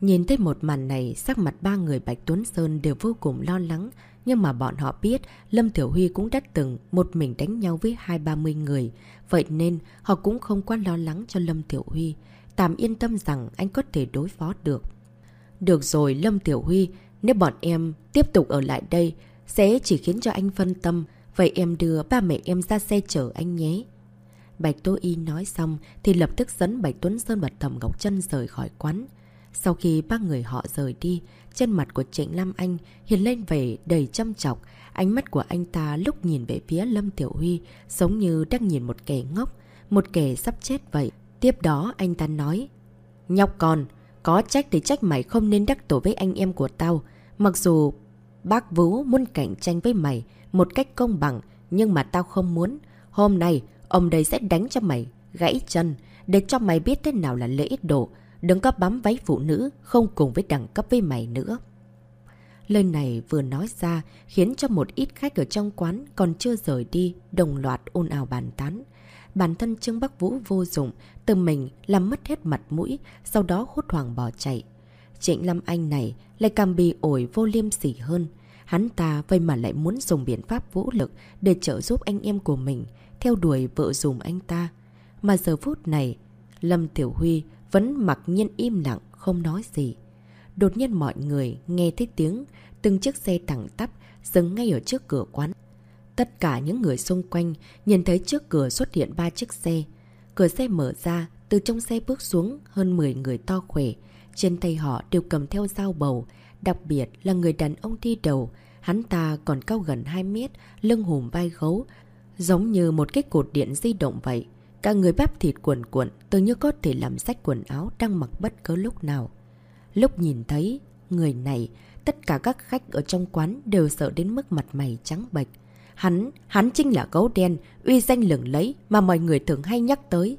Nhìn thấy một màn này Sắc mặt ba người Bạch Tuấn Sơn đều vô cùng lo lắng Nhưng mà bọn họ biết Lâm Thiểu Huy cũng đã từng Một mình đánh nhau với hai ba mươi người Vậy nên họ cũng không quá lo lắng cho Lâm Tiểu Huy. Tạm yên tâm rằng anh có thể đối phó được. Được rồi Lâm Tiểu Huy Nếu bọn em tiếp tục ở lại đây sẽ chỉ khiến cho anh phân tâm. Vậy em đưa ba mẹ em ra xe chở anh nhé. Bạch Tô Y nói xong thì lập tức dẫn Bạch Tuấn Sơn và Thẩm Ngọc Trân rời khỏi quán. Sau khi ba người họ rời đi, trên mặt của Trịnh Lam Anh hiện lên vẻ đầy chăm chọc. Ánh mắt của anh ta lúc nhìn về phía Lâm Tiểu Huy giống như đang nhìn một kẻ ngốc, một kẻ sắp chết vậy. Tiếp đó anh ta nói, Nhóc con, có trách thì trách mày không nên đắc tội với anh em của tao. Mặc dù Bác Vũ muốn cạnh tranh với mày một cách công bằng, nhưng mà tao không muốn. Hôm nay, ông đây sẽ đánh cho mày, gãy chân, để cho mày biết thế nào là lễ độ. Đừng có bám váy phụ nữ, không cùng với đẳng cấp với mày nữa. Lời này vừa nói ra khiến cho một ít khách ở trong quán còn chưa rời đi, đồng loạt ôn ào bàn tán. Bản thân Trương Bắc Vũ vô dụng, từ mình làm mất hết mặt mũi, sau đó hốt hoảng bỏ chạy. Trịnh Lâm Anh này lại càng bị ổi vô liêm sỉ hơn. Hắn ta vậy mà lại muốn dùng biện pháp vũ lực để trợ giúp anh em của mình, theo đuổi vợ dùm anh ta. Mà giờ phút này, Lâm Tiểu Huy vẫn mặc nhiên im lặng, không nói gì. Đột nhiên mọi người nghe thấy tiếng, từng chiếc xe thẳng tắp dừng ngay ở trước cửa quán. Tất cả những người xung quanh nhìn thấy trước cửa xuất hiện ba chiếc xe. Cửa xe mở ra, từ trong xe bước xuống hơn 10 người to khỏe, trên tay họ đều cầm theo dao bầu, đặc biệt là người đàn ông đi đầu. Hắn ta còn cao gần 2 mét, lưng hùm vai gấu, giống như một cái cột điện di động vậy. Cả người bắp thịt cuộn cuộn, tự như có thể làm sách quần áo đang mặc bất cứ lúc nào. Lúc nhìn thấy người này, tất cả các khách ở trong quán đều sợ đến mức mặt mày trắng bệch. Hắn, hắn chính là gấu đen, uy danh lừng lấy mà mọi người thường hay nhắc tới.